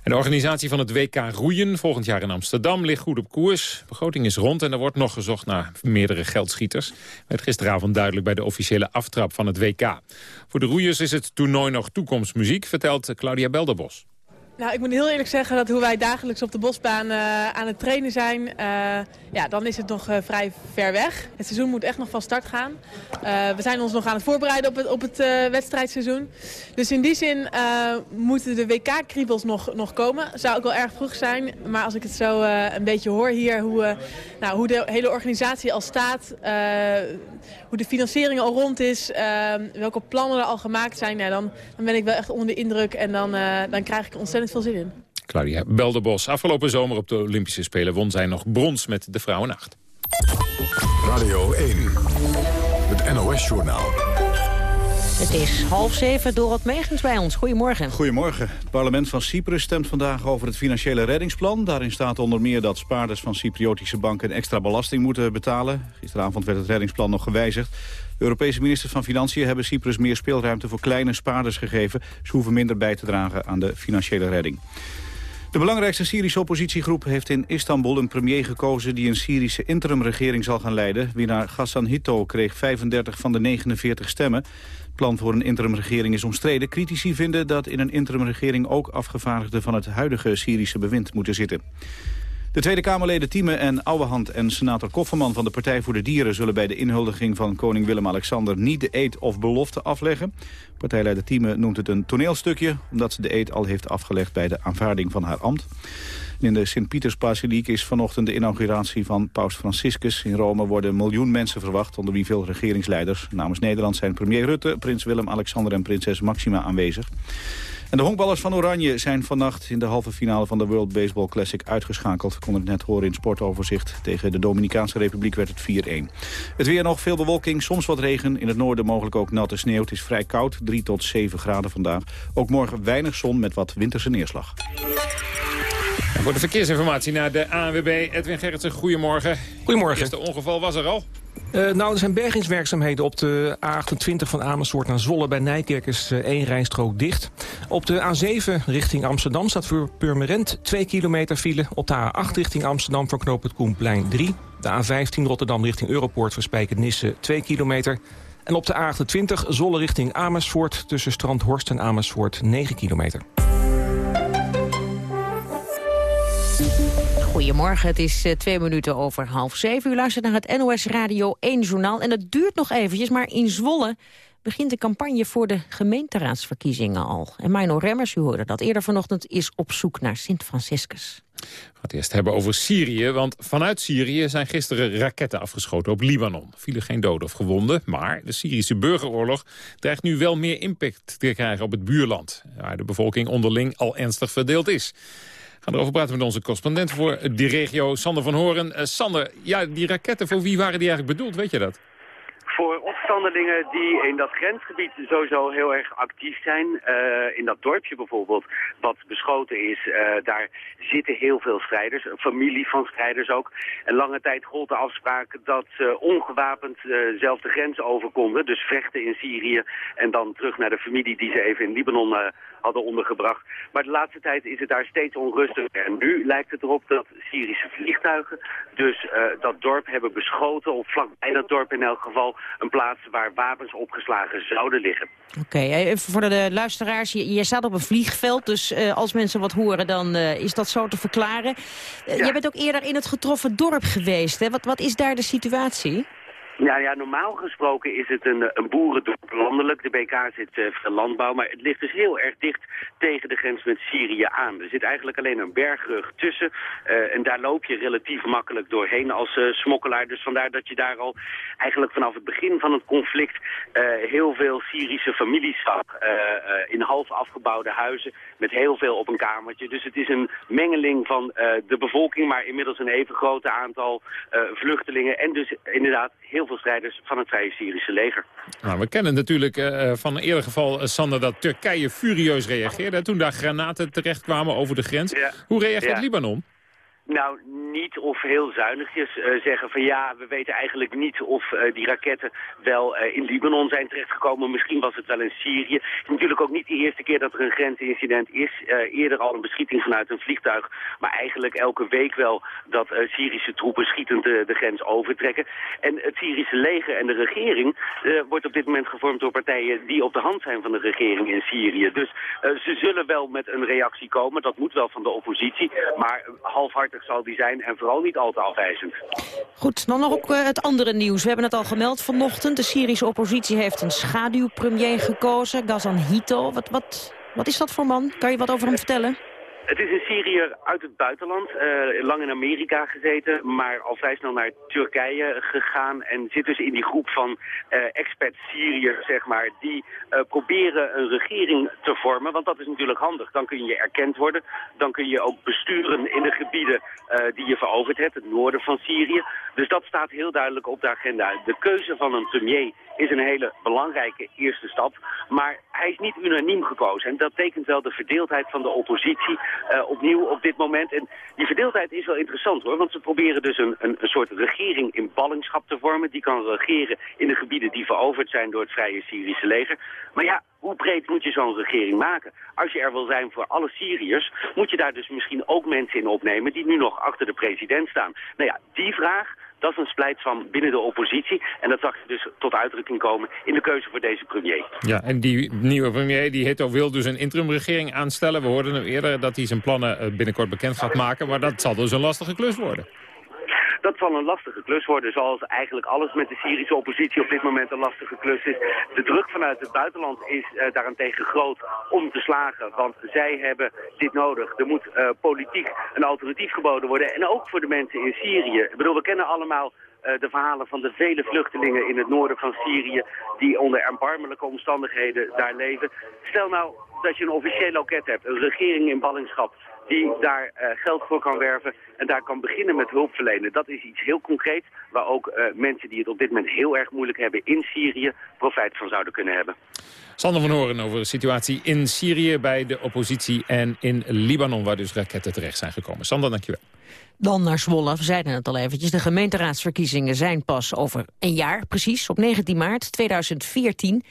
De organisatie van het WK Roeien volgend jaar in Amsterdam ligt goed op koers. De begroting is rond en er wordt nog gezocht naar meerdere geldschieters. Werd gisteravond duidelijk bij de officiële aftrap van het WK. Voor de roeiers is het toernooi nog toekomstmuziek, vertelt Claudia Belderbos. Nou, ik moet heel eerlijk zeggen dat hoe wij dagelijks op de bosbaan eh, aan het trainen zijn, eh, ja, dan is het nog eh, vrij ver weg. Het seizoen moet echt nog van start gaan. We zijn ons nog aan het voorbereiden op het, op het wedstrijdseizoen. Dus in die zin moeten de WK-kriebels nog, nog komen. Zou ook wel erg vroeg zijn, maar als ik het zo een beetje hoor hier, hoe, nou, hoe de hele organisatie al staat, hoe de financiering al rond is, eh, welke plannen er al gemaakt zijn, ja, dan, dan ben ik wel echt onder de indruk en dan, eh, dan krijg ik er ontzettend veel zin in. Claudia Belderbos. Afgelopen zomer op de Olympische Spelen won zij nog brons met de vrouwenacht. Radio 1, het NOS-journaal. Het is half zeven, Dorot Megens bij ons. Goedemorgen. Goedemorgen. Het parlement van Cyprus stemt vandaag over het financiële reddingsplan. Daarin staat onder meer dat spaarders van Cypriotische banken extra belasting moeten betalen. Gisteravond werd het reddingsplan nog gewijzigd. De Europese ministers van Financiën hebben Cyprus meer speelruimte voor kleine spaarders gegeven. Ze hoeven minder bij te dragen aan de financiële redding. De belangrijkste Syrische oppositiegroep heeft in Istanbul een premier gekozen die een Syrische interimregering zal gaan leiden. Winnaar Ghassan Hitto kreeg 35 van de 49 stemmen. Plan voor een interimregering is omstreden. Critici vinden dat in een interimregering ook afgevaardigden van het huidige Syrische bewind moeten zitten. De Tweede Kamerleden Thieme en Ouwehand en senator Kofferman van de Partij voor de Dieren zullen bij de inhuldiging van koning Willem-Alexander niet de eed of belofte afleggen. Partijleider Thieme noemt het een toneelstukje omdat ze de eed al heeft afgelegd bij de aanvaarding van haar ambt. In de Sint-Pietersbasiliek is vanochtend de inauguratie van paus Franciscus. In Rome worden miljoen mensen verwacht, onder wie veel regeringsleiders. Namens Nederland zijn premier Rutte, prins Willem-Alexander en prinses Maxima aanwezig. En de honkballers van Oranje zijn vannacht in de halve finale van de World Baseball Classic uitgeschakeld. Konden het net horen in sportoverzicht. Tegen de Dominicaanse Republiek werd het 4-1. Het weer nog, veel bewolking, soms wat regen. In het noorden mogelijk ook natte sneeuw. Het is vrij koud, 3 tot 7 graden vandaag. Ook morgen weinig zon met wat winterse neerslag. En voor de verkeersinformatie naar de ANWB. Edwin Gerritsen, goedemorgen. Goedemorgen. Het eerste ongeval was er al. Uh, nou, er zijn bergingswerkzaamheden op de A28 van Amersfoort naar Zwolle. Bij Nijkerk is uh, één rijstrook dicht. Op de A7 richting Amsterdam staat voor Purmerend 2 kilometer file. Op de A8 richting Amsterdam voor knoop het Koenplein 3. De A15 Rotterdam richting Europoort voor Spijkenisse 2 kilometer. En op de A28 Zolle richting Amersfoort tussen Strandhorst en Amersfoort 9 kilometer. Goedemorgen, het is uh, twee minuten over half zeven. U luistert naar het NOS Radio 1 journaal. En dat duurt nog eventjes, maar in Zwolle begint de campagne voor de gemeenteraadsverkiezingen al. En Mino Remmers, u hoorde dat eerder vanochtend, is op zoek naar Sint-Franciscus. We gaan het eerst hebben over Syrië, want vanuit Syrië zijn gisteren raketten afgeschoten op Libanon. Vielen geen doden of gewonden, maar de Syrische burgeroorlog dreigt nu wel meer impact te krijgen op het buurland. Waar de bevolking onderling al ernstig verdeeld is. Gaan erover praten met onze correspondent voor die regio, Sander van Horen. Uh, Sander, ja, die raketten, voor wie waren die eigenlijk bedoeld, weet je dat? Voor opstandelingen die in dat grensgebied sowieso heel erg actief zijn. Uh, in dat dorpje bijvoorbeeld, wat beschoten is, uh, daar zitten heel veel strijders. Een familie van strijders ook. En lange tijd gold de afspraak dat ze ongewapend uh, zelf de grens over konden. Dus vechten in Syrië en dan terug naar de familie die ze even in Libanon hadden ondergebracht. Maar de laatste tijd is het daar steeds onrustiger. En nu lijkt het erop dat Syrische vliegtuigen dus dat dorp hebben beschoten. Of vlakbij dat dorp in elk geval een plaats waar wapens opgeslagen zouden liggen. Oké, okay, even voor de luisteraars. Je, je, staat op een vliegveld, dus uh, als mensen wat horen, dan uh, is dat zo te verklaren. Uh, ja. Jij bent ook eerder in het getroffen dorp geweest. Hè? Wat, wat is daar de situatie? Ja, ja, normaal gesproken is het een, een boerendorp landelijk. De BK zit uh, landbouw, maar het ligt dus heel erg dicht tegen de grens met Syrië aan. Er zit eigenlijk alleen een bergrug tussen uh, en daar loop je relatief makkelijk doorheen als uh, smokkelaar. Dus vandaar dat je daar al eigenlijk vanaf het begin van het conflict heel veel Syrische families zag. in half afgebouwde huizen met heel veel op een kamertje. Dus het is een mengeling van de bevolking, maar inmiddels een even groot aantal vluchtelingen. En dus inderdaad heel veel strijders van het Vrije Syrische leger. Nou, we kennen natuurlijk uh, van een eerder geval, uh, Sander, dat Turkije furieus reageerde... toen daar granaten terechtkwamen over de grens. Ja. Hoe reageert ja. Libanon? Nou, niet of heel zuinigjes uh, zeggen van ja, we weten eigenlijk niet of uh, die raketten wel uh, in Libanon zijn terechtgekomen. Misschien was het wel in Syrië. Het is natuurlijk ook niet de eerste keer dat er een grensincident is. eerder al een beschieting vanuit een vliegtuig. Maar eigenlijk elke week wel dat Syrische troepen schietend de, grens overtrekken. En het Syrische leger en de regering wordt op dit moment gevormd door partijen die op de hand zijn van de regering in Syrië. Dus ze zullen wel met een reactie komen. Dat moet wel van de oppositie. Maar zal die zijn en vooral niet al te afwijzend. Goed, dan nog ook uh, het andere nieuws. We hebben het al gemeld vanochtend. De Syrische oppositie heeft een schaduwpremier gekozen, Gazan Hito. Wat, wat, wat is dat voor man? Kan je wat over hem vertellen? Het is een Syriër uit het buitenland, uh, lang in Amerika gezeten, maar al vrij snel naar Turkije gegaan en zit dus in die groep van uh, expat-Syriërs, zeg maar, die uh, proberen een regering te vormen, want dat is natuurlijk handig. Dan kun je erkend worden, dan kun je ook besturen in de gebieden die je veroverd hebt, het noorden van Syrië. Dus dat staat heel duidelijk op de agenda. De keuze van een premier is een hele belangrijke eerste stap, maar hij is niet unaniem gekozen en dat tekent wel de verdeeldheid van de oppositie uh, opnieuw op dit moment. En die verdeeldheid is wel interessant hoor, want ze proberen dus een, een, een soort regering in ballingschap te vormen. Die kan regeren in de gebieden die veroverd zijn door het Vrije Syrische leger. Maar ja, hoe breed moet je zo'n regering maken? Als je er wil zijn voor alle Syriërs, moet je daar dus misschien ook mensen in opnemen die nu nog achter de president staan. Nou ja, die vraag, dat is een splijt van binnen de oppositie. En dat zag dus tot uitdrukking komen in de keuze voor deze premier. Ja, en die nieuwe premier, die Hito, wil dus een interimregering aanstellen. We hoorden eerder dat hij zijn plannen binnenkort bekend gaat maken. Maar dat zal dus een lastige klus worden. Dat zal een lastige klus worden, zoals eigenlijk alles met de Syrische oppositie op dit moment een lastige klus is. De druk vanuit het buitenland is uh, daarentegen groot om te slagen, want zij hebben dit nodig. Er moet uh, politiek een alternatief geboden worden en ook voor de mensen in Syrië. Ik bedoel, we kennen allemaal uh, de verhalen van de vele vluchtelingen in het noorden van Syrië die onder erbarmelijke omstandigheden daar leven. Stel nou dat je een officieel loket hebt, een regering in ballingschap die daar uh, geld voor kan werven en daar kan beginnen met hulp verlenen. Dat is iets heel concreets waar ook uh, mensen die het op dit moment heel erg moeilijk hebben in Syrië profijt van zouden kunnen hebben. Sander van Horen over de situatie in Syrië bij de oppositie en in Libanon waar dus raketten terecht zijn gekomen. Sander, dankjewel. Dan naar Zwolle, we zeiden het al eventjes. De gemeenteraadsverkiezingen zijn pas over een jaar, precies, op 19 maart 2014.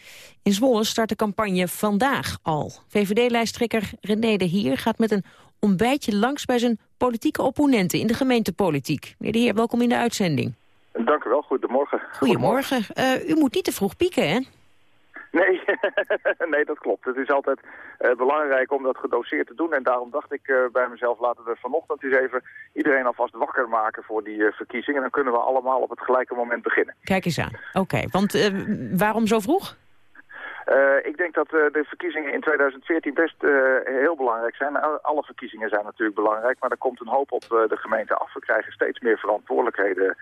In Zwolle start de campagne vandaag al. VVD-lijsttrekker René de Heer gaat met een ontbijtje langs bij zijn politieke opponenten in de gemeentepolitiek. Meneer de Heer, welkom in de uitzending. Dank u wel, goedemorgen. Goedemorgen. Uh, u moet niet te vroeg pieken, hè? Nee, *laughs* nee, dat klopt. Het is altijd uh, belangrijk om dat gedoseerd te doen. En daarom dacht ik uh, bij mezelf, laten we vanochtend eens even iedereen alvast wakker maken voor die uh, verkiezingen. En dan kunnen we allemaal op het gelijke moment beginnen. Kijk eens aan. Oké, okay, want waarom zo vroeg? Uh, ik denk dat uh, de verkiezingen in 2014 best uh, heel belangrijk zijn. Alle verkiezingen zijn natuurlijk belangrijk, maar er komt een hoop op de gemeente af. We krijgen steeds meer verantwoordelijkheden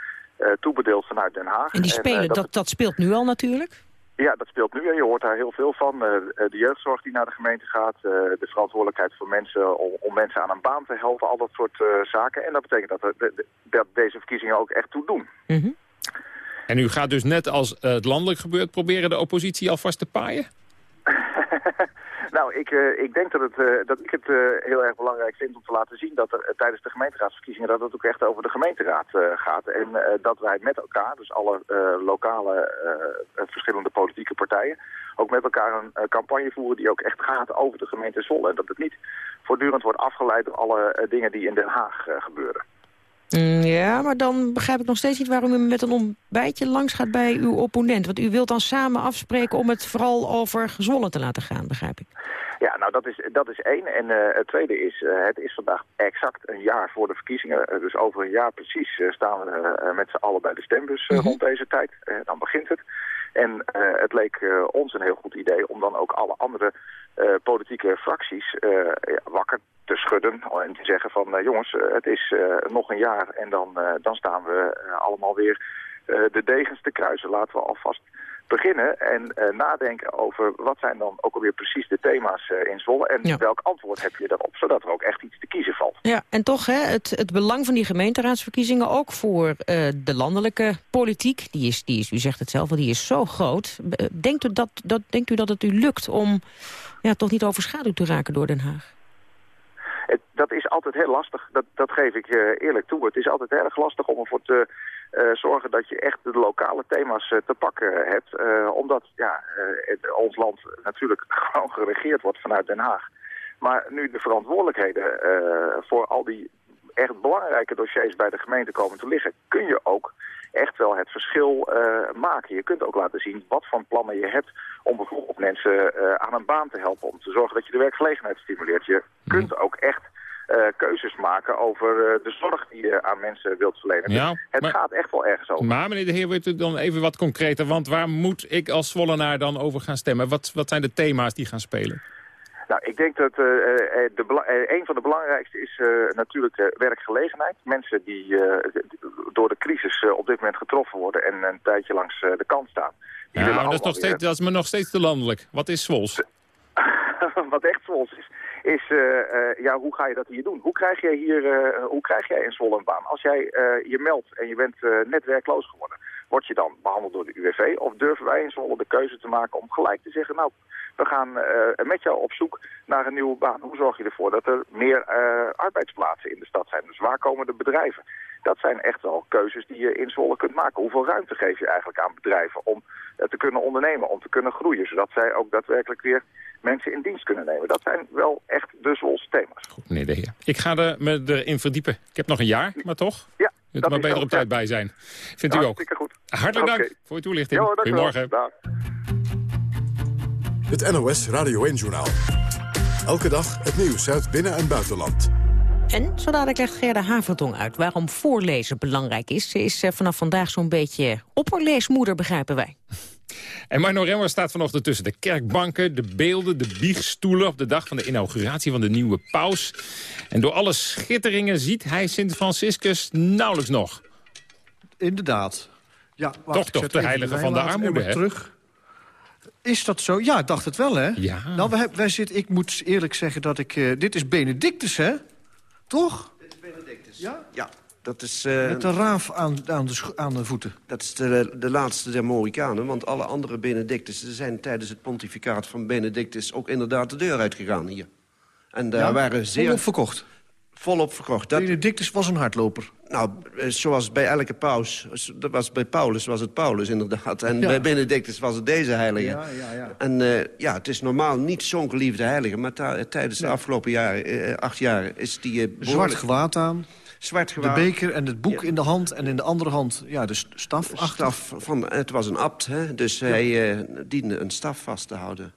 toebedeeld vanuit Den Haag. En die spelen, en, dat, dat, dat speelt nu al natuurlijk? Ja, dat speelt nu en je hoort daar heel veel van. de jeugdzorg die naar de gemeente gaat, de verantwoordelijkheid voor mensen om, om, mensen aan een baan te helpen, al dat soort zaken. En dat betekent dat, de, dat deze verkiezingen ook echt toe doen. Mm -hmm. En u gaat dus net als uh, het landelijk gebeurt proberen de oppositie alvast te paaien? *laughs* nou, ik, uh, ik denk dat, het, uh, dat ik het heel erg belangrijk vind om te laten zien dat er tijdens de gemeenteraadsverkiezingen dat het ook echt over de gemeenteraad gaat. En dat wij met elkaar, dus alle lokale verschillende politieke partijen, ook met elkaar een campagne voeren die ook echt gaat over de gemeente Zwolle. En dat het niet voortdurend wordt afgeleid door alle dingen die in Den Haag gebeuren. Mm, ja, maar dan begrijp ik nog steeds niet waarom u met een ontbijtje langs gaat bij uw opponent. Want u wilt dan samen afspreken om het vooral over gezwollen te laten gaan, begrijp ik. Ja, nou dat is, dat is één. En uh, het tweede is, uh, het is vandaag exact een jaar voor de verkiezingen. Uh, dus over een jaar precies staan we met z'n allen bij de stembus -hmm. rond deze tijd. dan begint het. En het leek ons een heel goed idee om dan ook alle andere politieke fracties wakker te schudden en te zeggen van uh, jongens, het is nog een jaar en dan, dan staan we allemaal weer de degens te kruisen. Laten we alvast beginnen en nadenken over wat zijn dan ook alweer precies de thema's in Zwolle en ja. welk antwoord heb je daarop, zodat er ook echt iets te kiezen valt. Ja, en toch hè, het, het belang van die gemeenteraadsverkiezingen ook voor de landelijke politiek, die is, die is, u zegt het zelf al, die is zo groot. Denkt u dat, dat, denkt u dat het u lukt om ja, toch niet overschaduwd te raken door Den Haag? Het, dat is altijd heel lastig, dat, dat geef ik eerlijk toe. Het is altijd erg lastig om ervoor te uh, zorgen dat je echt de lokale thema's uh, te pakken hebt. omdat ja, het, ons land natuurlijk *laughs* gewoon geregeerd wordt vanuit Den Haag. Maar nu de verantwoordelijkheden voor al die echt belangrijke dossiers bij de gemeente komen te liggen... kun je ook echt wel het verschil uh, maken. Je kunt ook laten zien wat voor plannen je hebt om bijvoorbeeld mensen uh, aan een baan te helpen. Om te zorgen dat je de werkgelegenheid stimuleert. Je kunt ook echt keuzes maken over uh, de zorg die je aan mensen wilt verlenen. Ja, dus het maar, gaat echt wel ergens over. Maar meneer de heer, wordt u dan even wat concreter? Want waar moet ik als Zwollenaar dan over gaan stemmen? Wat, wat zijn de thema's die gaan spelen? Nou, ik denk dat uh, de, uh, een van de belangrijkste is uh, natuurlijk werkgelegenheid. Mensen die door de crisis op dit moment getroffen worden en een tijdje langs de kant staan. Die dat is, nog steeds, dat is me nog steeds te landelijk. Wat is Zwols? *laughs* Wat echt Zwols is, is ja, hoe ga je dat hier doen? Hoe krijg jij hier, hoe krijg jij in Zwolle een baan? Als jij je meldt en je bent net werkloos geworden, word je dan behandeld door de UWV? Of durven wij in Zwolle de keuze te maken om gelijk te zeggen, nou, we gaan uh, met jou op zoek naar een nieuwe baan. Hoe zorg je ervoor dat er meer uh, arbeidsplaatsen in de stad zijn? Dus waar komen de bedrijven? Dat zijn echt wel keuzes die je in Zwolle kunt maken. Hoeveel ruimte geef je eigenlijk aan bedrijven om uh, te kunnen ondernemen, om te kunnen groeien, zodat zij ook daadwerkelijk weer mensen in dienst kunnen nemen. Dat zijn wel echt de Zwolse thema's. Goed, meneer de heer. Ik ga er me erin verdiepen. Ik heb nog een jaar, maar toch? Ja. Je moet maar beter op tijd bij zijn. Vindt u ook? goed. Hartelijk dank okay. voor uw toelichting. Goedemorgen. Het NOS Radio 1-journaal. Elke dag het nieuws uit binnen- en buitenland. En zo dadelijk legt Gerda Haverdong uit waarom voorlezen belangrijk is. Ze is eh, vanaf vandaag zo'n beetje opperleesmoeder, begrijpen wij. En Marno Remmer staat vanochtend tussen de kerkbanken, de beelden, de biechtstoelen... op de dag van de inauguratie van de nieuwe paus. En door alle schitteringen ziet hij Sint Franciscus nauwelijks nog. Inderdaad. Ja, wacht, Toch toch de heilige van de armoede, hè? terug. Is dat zo? Ja, ik dacht het wel, hè? Ja. Nou, wij, wij zitten, ik moet eerlijk zeggen dat ik... eh, dit is Benedictus, hè? Toch? Dit is Benedictus. Ja? Ja. Dat is, eh, Met een raaf aan, aan, de, aan de voeten. dat is de, de laatste der Mohikanen, want alle andere Benedictussen... zijn tijdens het pontificaat van Benedictus ook inderdaad de deur uitgegaan hier. En daar Ja? waren zeer... Volop verkocht. Volop verkocht. Dat, Benedictus was een hardloper. nou, eh, zoals bij elke paus. Dat was bij Paulus was het Paulus inderdaad. En Ja. bij Benedictus was het deze heilige. Ja, ja, ja. En eh, ja, het is normaal niet zo'n geliefde heilige... maar tijdens de afgelopen jaren, eh, acht jaar is die... Zwart gewaad aan. Zwart De gewaad. beker en het boek in de hand. En in de andere hand ja, de st- staf. achter. staf van, het was een abt, hè? dus hij eh, diende een staf vast te houden.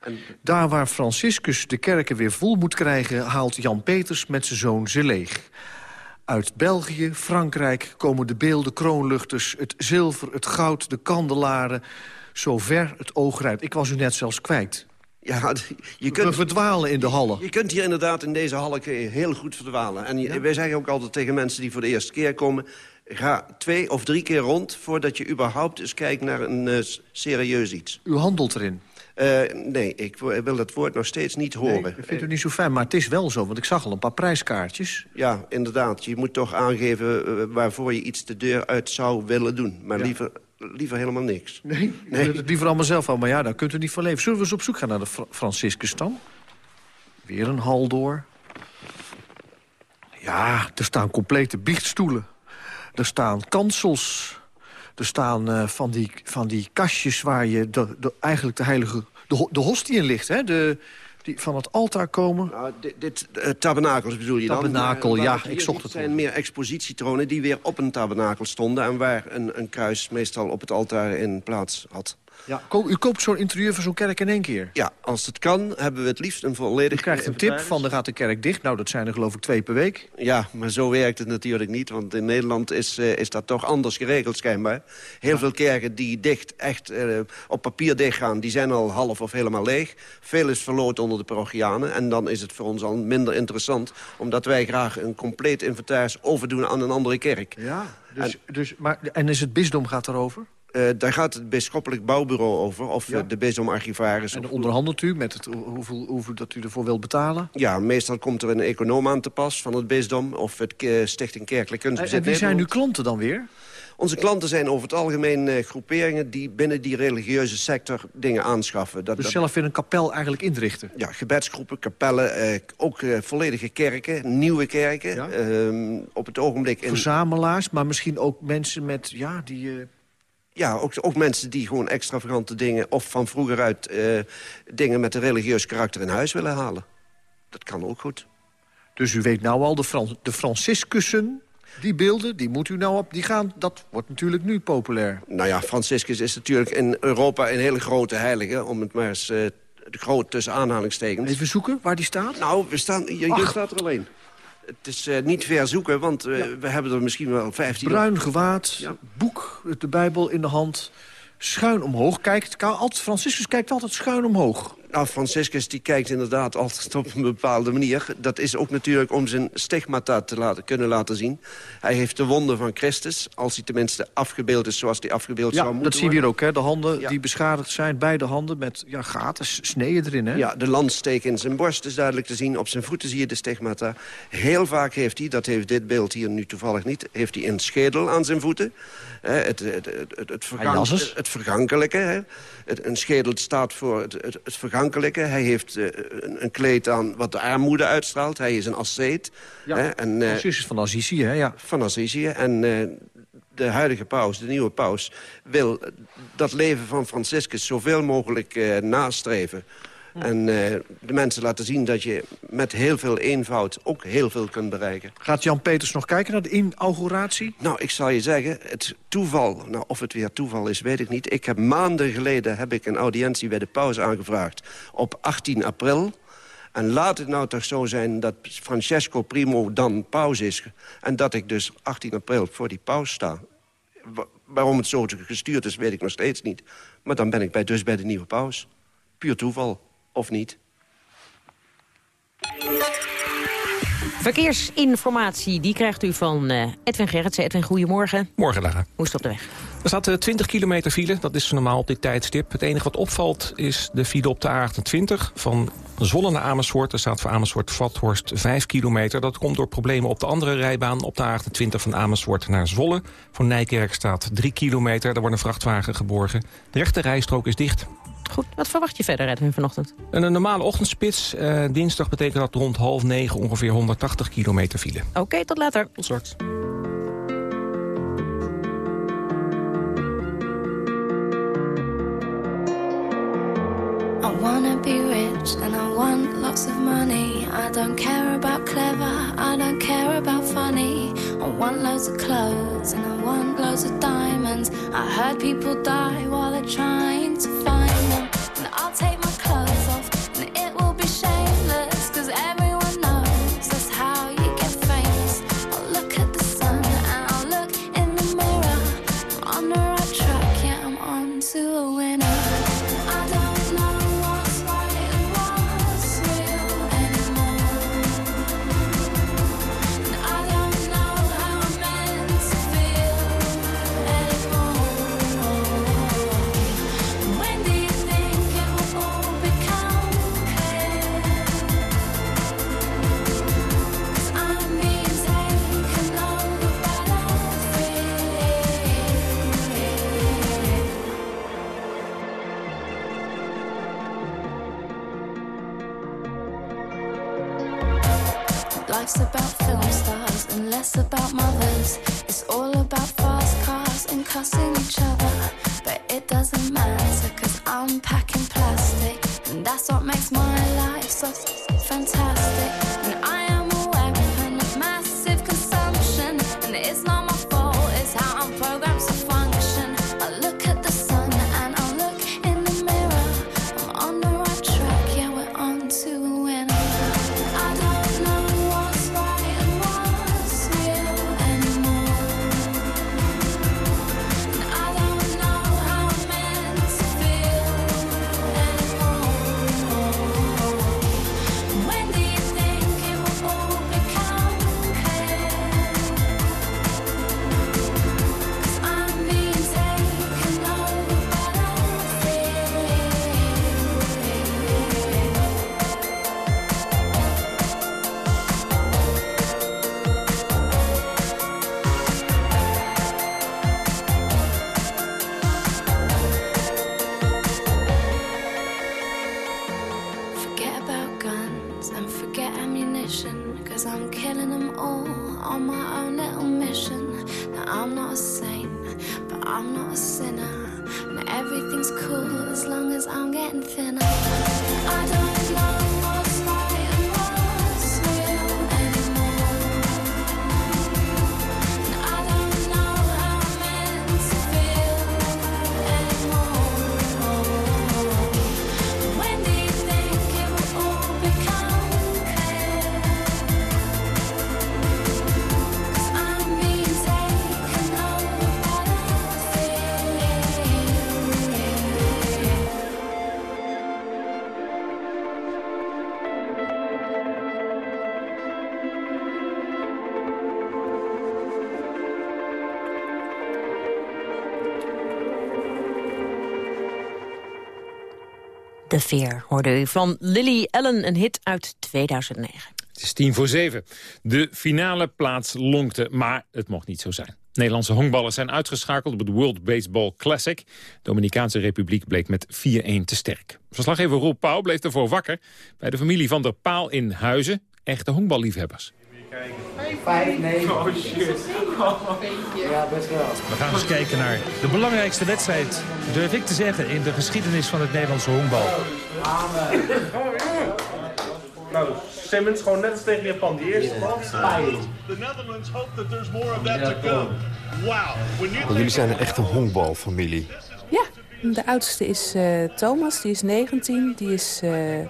En, Daar waar Franciscus de kerken weer vol moet krijgen... haalt Jan Peters met zijn zoon ze leeg. Uit België, Frankrijk komen de beelden, kroonluchters... het zilver, het goud, de kandelaren... zover het oog reikt. Ik was u net zelfs kwijt. Ja, je We kunt, verdwalen in de hallen. je kunt hier inderdaad in deze halke heel goed verdwalen. En je- wij zeggen ook altijd tegen mensen die voor de eerste keer komen... ga twee of drie keer rond voordat je überhaupt eens kijkt naar een eh, serieus iets. U handelt erin. Eh, nee, ik wil dat woord nog steeds niet horen. Nee, ik vind het niet zo fijn, maar het is wel zo. Want ik zag al een paar prijskaartjes. Ja, inderdaad. Je moet toch aangeven eh, waarvoor je iets de deur uit zou willen doen. Maar Ja. liever, liever helemaal niks. Nee, Nee. liever allemaal zelf houden. Maar ja, daar kunt u niet van leven. Zullen we eens op zoek gaan naar de Franciscus dan? Weer een hal door. Ja, er staan complete biechtstoelen. Er staan kansels. Er staan eh, van, die, van die kastjes waar je de, de, eigenlijk de heilige... De, de hostie in ligt, hè? De, die van het altaar komen. Nou, dit, dit eh, tabernakels bedoel je dan? Tabernakel, Maar ja, het ik zocht ziet het zijn meer expositietronen die weer op een tabernakel stonden... en waar een, een kruis meestal op het altaar in plaats had. Ja. U koopt zo'n interieur van zo'n kerk in één keer. Ja, als het kan, hebben we het liefst een volledig... U krijgt een tip van, dan gaat de kerk dicht. Nou, dat zijn er geloof ik twee per week. Ja, maar zo werkt het natuurlijk niet. Want in Nederland is, eh, is dat toch anders geregeld schijnbaar. Heel veel kerken die dicht, echt eh, op papier dichtgaan... die zijn al half of helemaal leeg. Veel is verloot onder de parochianen. En dan is het voor ons al minder interessant... omdat wij graag een compleet inventaris overdoen aan een andere kerk. Ja, dus, dus, maar, en is het bisdom gaat erover? Eh, daar gaat het bisschoppelijk bouwbureau over, of Ja. eh, de bisdomarchivaris. En dan onderhandelt u met het, hoe- hoeveel, hoeveel dat u ervoor wilt betalen? Ja, meestal komt er een econoom aan te pas van het bisdom... of het Stichting Kerkelijk Kunstbezit en wie zijn uw klanten dan weer? Onze klanten zijn over het algemeen eh, groeperingen... die binnen die religieuze sector dingen aanschaffen. Dat, Dus dat- zelf weer een kapel eigenlijk inrichten? ja, gebedsgroepen, kapellen, ook volledige kerken, nieuwe kerken. Ja. Ehm, op het ogenblik... In, Verzamelaars, maar misschien ook mensen met, ja, die... ja, ook, ook mensen die gewoon extravagante dingen... of van vroeger uit eh, dingen met een religieus karakter in huis willen halen. Dat kan ook goed. dus u weet nou al, de, Fran de Franciscussen, die beelden, die moet u nou op, die gaan, dat wordt natuurlijk nu populair. Nou ja, Franciscus is natuurlijk in Europa een hele grote heilige... om het maar eens eh, groot tussen aanhalingstekens. Even zoeken waar die staat. Nou, we staan, je, staat er alleen. Het is eh, niet ver zoeken, want eh, we hebben er misschien wel 15... Bruin gewaad, Ja. boek, de Bijbel in de hand, schuin omhoog. Kijkt, altijd, Franciscus kijkt altijd schuin omhoog. Nou, Franciscus die kijkt inderdaad altijd op een bepaalde manier. Dat is ook natuurlijk om zijn stigmata te laten, kunnen laten zien. Hij heeft de wonden van Christus, als hij tenminste afgebeeld is zoals hij afgebeeld zou Ja, moeten dat zien we hier ook, hè? De handen Ja. die beschadigd zijn, beide handen met ja, gaten, sneeën erin, hè? Ja, de landsteek in zijn borst is duidelijk te zien. Op zijn voeten zie je de stigmata. Heel vaak heeft hij, dat heeft dit beeld hier nu toevallig niet... heeft hij een schedel aan zijn voeten. Het, het, het, het, vergankelijke. Hè. Een schedel staat voor het, het, het vergankelijke. Hij heeft eh, een, een kleed aan wat de armoede uitstraalt. Hij is een asceet. Ja, Hè, en, eh, Franciscus van Assisi, hè? Ja. van Assisi. En eh, de huidige paus, de nieuwe paus... wil dat leven van Franciscus zoveel mogelijk eh, nastreven. En eh, de mensen laten zien dat je met heel veel eenvoud ook heel veel kunt bereiken. Gaat Jan Peters nog kijken naar de inauguratie? Nou, ik zal je zeggen, het toeval, nou, of het weer toeval is, weet ik niet. Ik heb maanden geleden heb ik een audiëntie bij de paus aangevraagd op 18 april. En laat het nou toch zo zijn dat Francesco Primo dan paus is... en dat ik dus 18 april voor die paus sta. Wa- waarom het zo gestuurd is, weet ik nog steeds niet. Maar dan ben ik bij, dus bij de nieuwe paus. Puur toeval, of niet. Verkeersinformatie, die krijgt u van eh, Edwin Gerritsen. Edwin, goedemorgen. Morgen, Lara. Hoe is het op de weg? Er staat eh, 20 kilometer file, dat is normaal op dit tijdstip. Het enige wat opvalt is de file op de A28 van Zwolle naar Amersfoort. Er staat voor Amersfoort-Vathorst 5 kilometer. Dat komt door problemen op de andere rijbaan op de A28 van Amersfoort naar Zwolle. Voor Nijkerk staat 3 kilometer, daar wordt een vrachtwagen geborgen. De rechte rijstrook is dicht. Goed, wat verwacht je verder, Edwin, vanochtend? En een normale ochtendspits, eh, dinsdag betekent dat rond half negen ongeveer 180 kilometer file. Oké, tot later. Tot straks. Wanna be rich and I want lots of money. I don't care about clever, I don't care about funny. I want loads of clothes and I want loads of diamonds. I heard people die while they're trying to find them. And I'll take my on my own little mission. Now I'm not a saint, but I'm not a sinner. And everything's cool as long as I'm getting thinner. I don't know Veer hoorde u van Lily Allen, een hit uit 2009. Het is tien voor zeven. De finale plaats lonkte, maar het mocht niet zo zijn. Nederlandse honkballers zijn uitgeschakeld op het World Baseball Classic. De Dominicaanse Republiek bleek met 4-1 te sterk. Verslaggever Roel Pauw bleef ervoor wakker... bij de familie van der Paal in Huizen, echte honkballiefhebbers. Vijf, negen. Oh shit. Ja, best wel. We gaan eens kijken naar de belangrijkste wedstrijd, durf ik te zeggen, in de geschiedenis van het Nederlandse honkbal. Nou, Simmons gewoon net als tegen Japan. Die eerste bal. The Netherlands hope that there's more of that to come. Wow. When you Jullie zijn een echte honkbalfamilie. Ja, De oudste is uh, Thomas, die is 19. Die is uh, uh,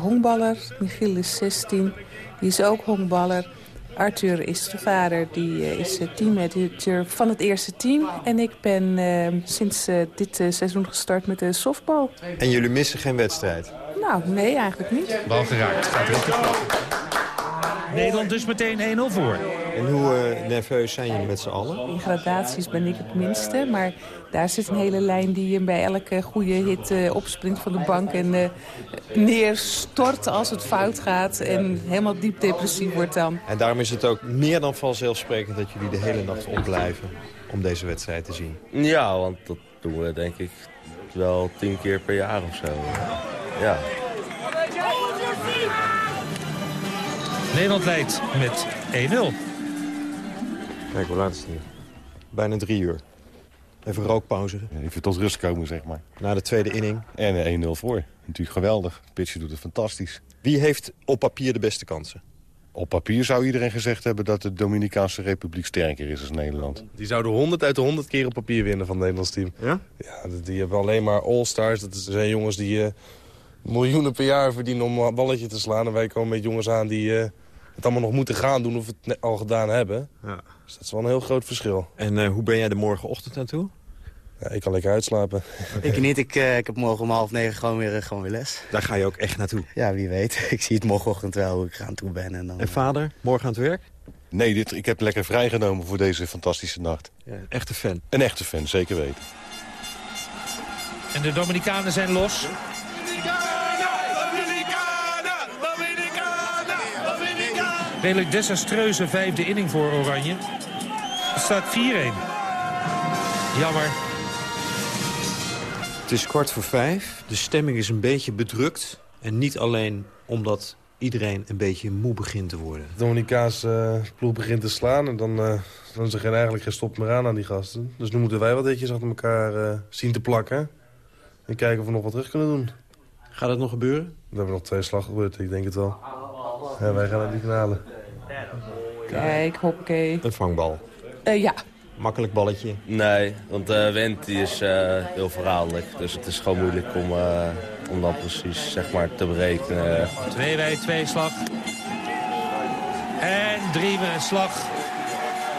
honkballer. Michiel is 16. Die is ook honkballer. Arthur is de vader, die is teammanager van het eerste team. En ik ben sinds dit seizoen gestart met de softbal. En jullie missen geen wedstrijd? Nou, nee, eigenlijk niet. Bal geraakt, gaat Nederland dus meteen 1-0 voor. En hoe uh, nerveus zijn jullie met z'n allen? In gradaties ben ik het minste, maar daar zit een hele lijn die bij elke goede hit uh, opspringt van de bank en uh, neerstort als het fout gaat en helemaal diep depressief wordt dan. En daarom is het ook meer dan vanzelfsprekend dat jullie de hele nacht opblijven om deze wedstrijd te zien. Ja, want dat doen we denk ik wel tien keer per jaar of zo. Ja. Nederland leidt met 1-0. Kijk, hoe laat is het nu? Bijna drie uur. Even rookpauze. Even tot rust komen, zeg maar. Na de tweede inning. En 1-0 voor. Natuurlijk geweldig. Pitcher doet het fantastisch. Wie heeft op papier de beste kansen? Op papier zou iedereen gezegd hebben dat de Dominicaanse Republiek sterker is dan Nederland. Die zouden 100 uit de 100 keer op papier winnen van het Nederlands team. Ja? Ja, die hebben alleen maar all-stars. Dat zijn jongens die uh, miljoenen per jaar verdienen om een balletje te slaan. En wij komen met jongens aan die... Uh, het allemaal nog moeten gaan doen of het al gedaan hebben. Ja. Dus dat is wel een heel groot verschil. En uh, hoe ben jij de morgenochtend naartoe? Ja, ik kan lekker uitslapen. *laughs* Ik niet. Ik, uh, ik heb morgen om half negen gewoon weer, gewoon weer les. Daar ga je ook echt naartoe? Ja, wie weet. *laughs* Ik zie het morgenochtend wel hoe ik aan toe ben. En, dan, en vader, morgen aan het werk? Nee, dit, ik heb lekker vrijgenomen voor deze fantastische nacht. Ja, echte fan? Een echte fan, zeker weten. En de Dominicanen zijn los. Redelijk desastreuze vijfde inning voor Oranje. Het staat 4-1. Jammer. Het is kwart voor vijf. De stemming is een beetje bedrukt. En niet alleen omdat iedereen een beetje moe begint te worden. De Dominicaanse uh, ploeg begint te slaan. En dan, uh, dan is er geen, eigenlijk geen stop meer aan aan die gasten. Dus nu moeten wij wat ditjes achter elkaar uh, zien te plakken. En kijken of we nog wat terug kunnen doen. Gaat het nog gebeuren? We hebben nog twee slag gebeurd, ik denk het wel. Ja, wij gaan naar die finale. Kijk, hockey. Een vangbal? Uh, ja. Makkelijk balletje? Nee, want de uh, wind die is uh, heel verraderlijk. Dus het is gewoon moeilijk om, om dat precies zeg maar, te berekenen. Twee bij twee slag. En drie bij slag.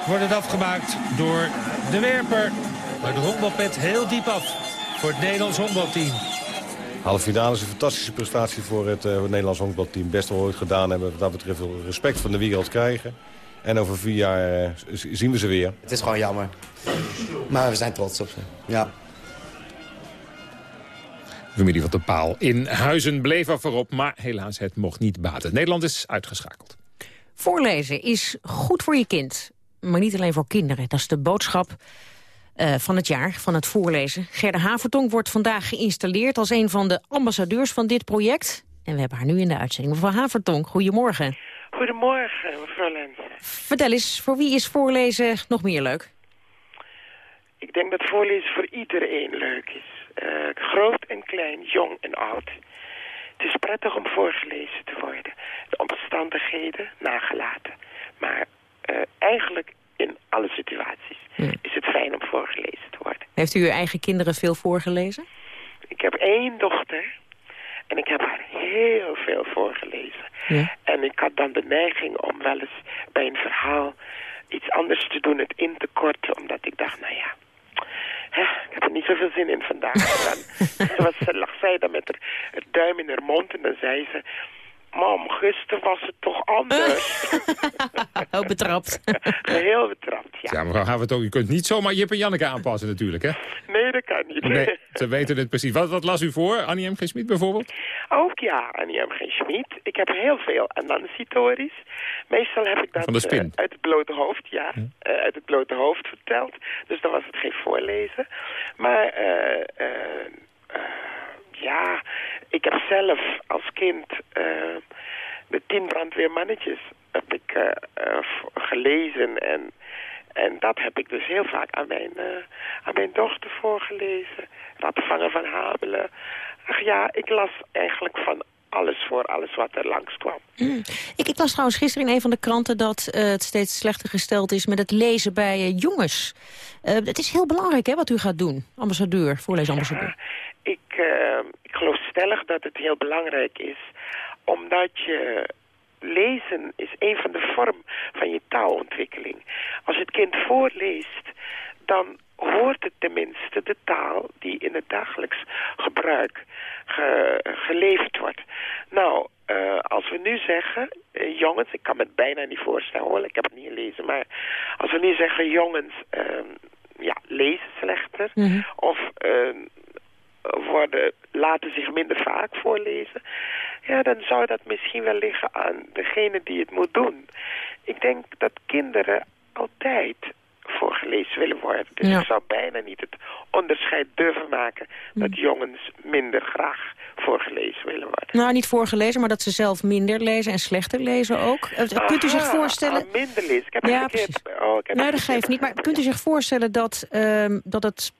Wordt het afgemaakt door de werper. Maar de honkbalpet heel diep af voor het Nederlands honkbalteam. Halve finale is een fantastische prestatie voor het, uh, het Nederlands honkbalteam. Best wel ooit gedaan hebben. Wat dat betreft veel respect van de wereld krijgen. En over vier jaar uh, zien we ze weer. Het is gewoon jammer. Maar we zijn trots op ze. Ja. Familie van de Paal in Huizen bleef er voorop, maar helaas het mocht niet baten. Nederland is uitgeschakeld. Voorlezen is goed voor je kind, maar niet alleen voor kinderen. Dat is de boodschap uh, van het jaar, van het voorlezen. Gerda Havertong wordt vandaag geïnstalleerd als een van de ambassadeurs van dit project. En we hebben haar nu in de uitzending. Mevrouw Havertong, goedemorgen. Goedemorgen, mevrouw Lensen. Vertel eens, voor wie is voorlezen nog meer leuk? Ik denk dat voorlezen voor iedereen leuk is. Uh, groot en klein, jong en oud. Het is prettig om voorgelezen te worden. De omstandigheden nagelaten. Maar uh, eigenlijk in alle situaties Hm. is het fijn om voorgelezen te worden. Heeft u uw eigen kinderen veel voorgelezen? Ik heb één dochter en ik heb haar heel veel voorgelezen. Ja. En ik had dan de neiging om wel eens bij een verhaal iets anders te doen, het in te korten, omdat ik dacht, nou ja, hè, ik heb er niet zoveel zin in vandaag. *laughs* en dan was, lag zij dan met haar, haar duim in haar mond en dan zei ze... Mam, gisteren was het toch anders? *laughs* oh, betrapt. *laughs* Heel betrapt, ja. Ja, mevrouw Havertong, u kunt niet zomaar Jip en Janneke aanpassen natuurlijk, hè? Nee, dat kan niet. Nee, *laughs* ze weten het precies. Wat, wat las u voor? Annie M. G. Schmid bijvoorbeeld? Ook ja, Annie M. G. Schmid. Ik heb heel veel Anansi-stories. Meestal heb ik dat Van de spin. uh, uit het blote hoofd, ja. Uh, uit het blote hoofd verteld. Dus dan was het geen voorlezen. Maar, uh, ja, ik heb zelf als kind de tien brandweermannetjes heb ik gelezen en... En dat heb ik dus heel vaak aan mijn, uh, aan mijn dochter voorgelezen. Rattenvanger van Habelen. Ach ja, ik las eigenlijk van alles voor alles wat er langskwam. Mm. Ik, ik las trouwens gisteren in een van de kranten dat het steeds slechter gesteld is met het lezen bij jongens. Het is heel belangrijk hè, wat u gaat doen, ambassadeur, voorleesambassadeur. Ja, ik, ik geloof stellig dat het heel belangrijk is, omdat je lezen is een van de vormen van je taalontwikkeling. Als het kind voorleest, dan hoort het tenminste de taal die in het dagelijks gebruik ge, geleverd wordt. Nou, uh, als we nu zeggen, uh, jongens, ik kan me het bijna niet voorstellen hoor, ik heb het niet gelezen, maar als we nu zeggen jongens, uh, ja, lezen slechter mm -hmm. of worden, laten zich minder vaak voorlezen, ja, dan zou dat misschien wel liggen aan degene die het moet doen. Ik denk dat kinderen altijd voorgelezen willen worden. Dus ja. ik zou bijna niet het onderscheid durven maken dat jongens minder graag voorgelezen willen worden. Nou, niet voorgelezen, maar dat ze zelf minder lezen en slechter lezen ook. Aha, kunt u zich voorstellen... Ah, minder lezen. Ik heb ja, precies. Oh, ik heb nee, dat geeft niet. Maar kunt u zich voorstellen dat, um, dat het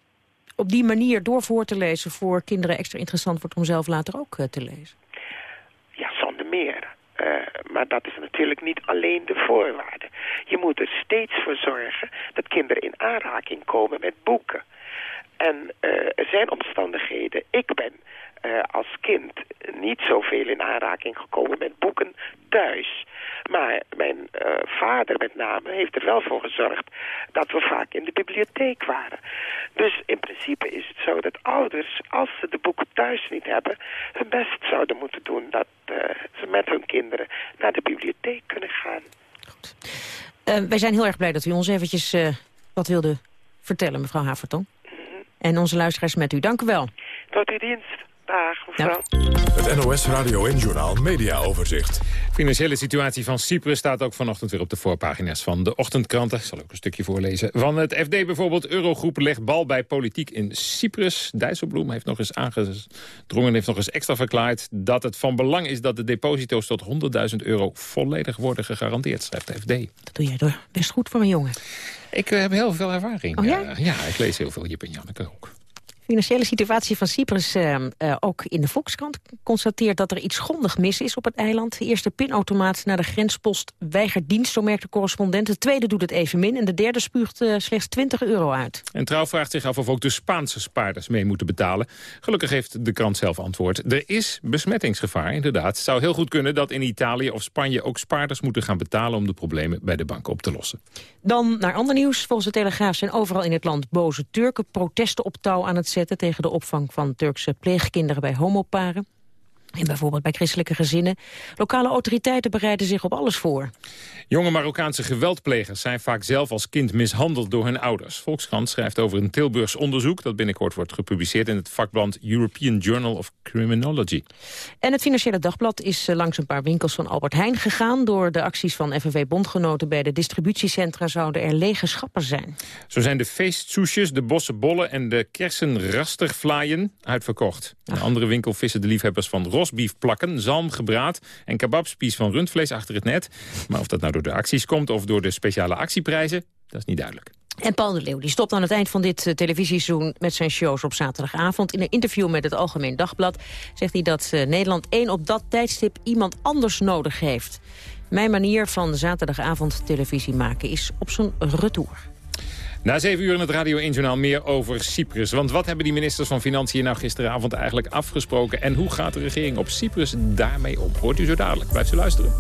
op die manier door voor te lezen... voor kinderen extra interessant wordt om zelf later ook uh, te lezen? Ja, zonder meer. Uh, maar dat is natuurlijk niet alleen de voorwaarde. Je moet er steeds voor zorgen dat kinderen in aanraking komen met boeken. En er zijn omstandigheden. Ik ben uh, als kind niet zoveel in aanraking gekomen met boeken thuis. Maar mijn uh, vader met name heeft er wel voor gezorgd dat we vaak in de bibliotheek waren. Dus in principe is het zo dat ouders, als ze de boeken thuis niet hebben... hun best zouden moeten doen dat ze met hun kinderen naar de bibliotheek kunnen gaan. Goed. wij zijn heel erg blij dat u ons eventjes wat wilde vertellen, mevrouw Haverton. En onze luisteraars met u. Dank u wel. Tot uw dienst. Dag, mevrouw. Het NOS Radio en Journal Media Overzicht. De financiële situatie van Cyprus staat ook vanochtend weer op de voorpagina's van de ochtendkranten. Ik zal ook een stukje voorlezen. Van het FD bijvoorbeeld. Eurogroep legt bal bij politiek in Cyprus. Dijsselbloem heeft nog eens aangedrongen, heeft nog eens extra verklaard... dat het van belang is dat de deposito's tot 100.000 euro volledig worden gegarandeerd, schrijft de FD. Dat doe jij door. Best goed voor een jongen. Ik uh, heb heel veel ervaring. Oh, ja? Uh, ja, ik lees heel veel Jip en Janneke ook financiële situatie van Cyprus uh, uh, ook in de Volkskrant constateert dat er iets grondig mis is op het eiland. De eerste pinautomaat naar de grenspost weigert dienst, zo merkt de correspondent. De tweede doet het evenmin en de derde spuugt uh, slechts 20 euro uit. En Trouw vraagt zich af of ook de Spaanse spaarders mee moeten betalen. Gelukkig heeft de krant zelf antwoord. Er is besmettingsgevaar, inderdaad. Het zou heel goed kunnen dat in Italië of Spanje ook spaarders moeten gaan betalen... om de problemen bij de banken op te lossen. Dan naar ander nieuws. Volgens de Telegraaf zijn overal in het land boze Turken protesten op touw aan het tegen de opvang van Turkse pleegkinderen bij homoparen. En bijvoorbeeld bij christelijke gezinnen. Lokale autoriteiten bereiden zich op alles voor. Jonge Marokkaanse geweldplegers zijn vaak zelf als kind mishandeld door hun ouders. Volkskrant schrijft over een Tilburgs onderzoek... dat binnenkort wordt gepubliceerd in het vakblad European Journal of Criminology. En het Financiële Dagblad is eh, langs een paar winkels van Albert Heijn gegaan. Door de acties van FNV-bondgenoten bij de distributiecentra... zouden er lege schappen zijn. Zo zijn de feestsoesjes, de bossenbollen en de kersenrastervlaaien uitverkocht. In een andere winkel vissen de liefhebbers van rosbief plakken, zalm gebraad en kebabspies van rundvlees achter het net. Maar of dat nou door de acties komt of door de speciale actieprijzen, dat is niet duidelijk. En Paul de Leeuw die stopt aan het eind van dit uh, televisieseizoen met zijn shows op zaterdagavond. In een interview met het Algemeen Dagblad zegt hij dat uh, Nederland één op dat tijdstip iemand anders nodig heeft. Mijn manier van zaterdagavond televisie maken is op zijn retour. Na zeven uur in het Radio 1-journaal meer over Cyprus. Want wat hebben die ministers van Financiën nou gisteravond eigenlijk afgesproken... en hoe gaat de regering op Cyprus daarmee om? Hoort u zo dadelijk. Blijft u luisteren.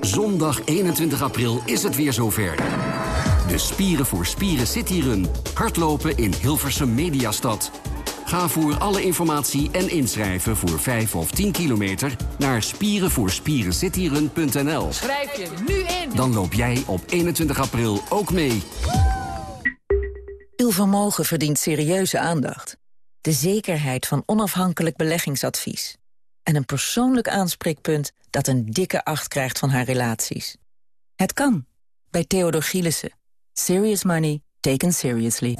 Zondag 21 april is het weer zover. De Spieren voor Spieren Cityrun. Hardlopen in Hilversum Mediastad. Ga voor alle informatie en inschrijven voor 5 of 10 kilometer naar spierenvoorspierencityrun.nl. Schrijf je nu in. Dan loop jij op 21 april ook mee. Uw vermogen verdient serieuze aandacht. De zekerheid van onafhankelijk beleggingsadvies. En een persoonlijk aanspreekpunt dat een dikke acht krijgt van haar relaties. Het kan. Bij Theodor Gielissen. Serious money taken seriously.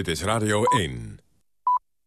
Dit is Radio 1.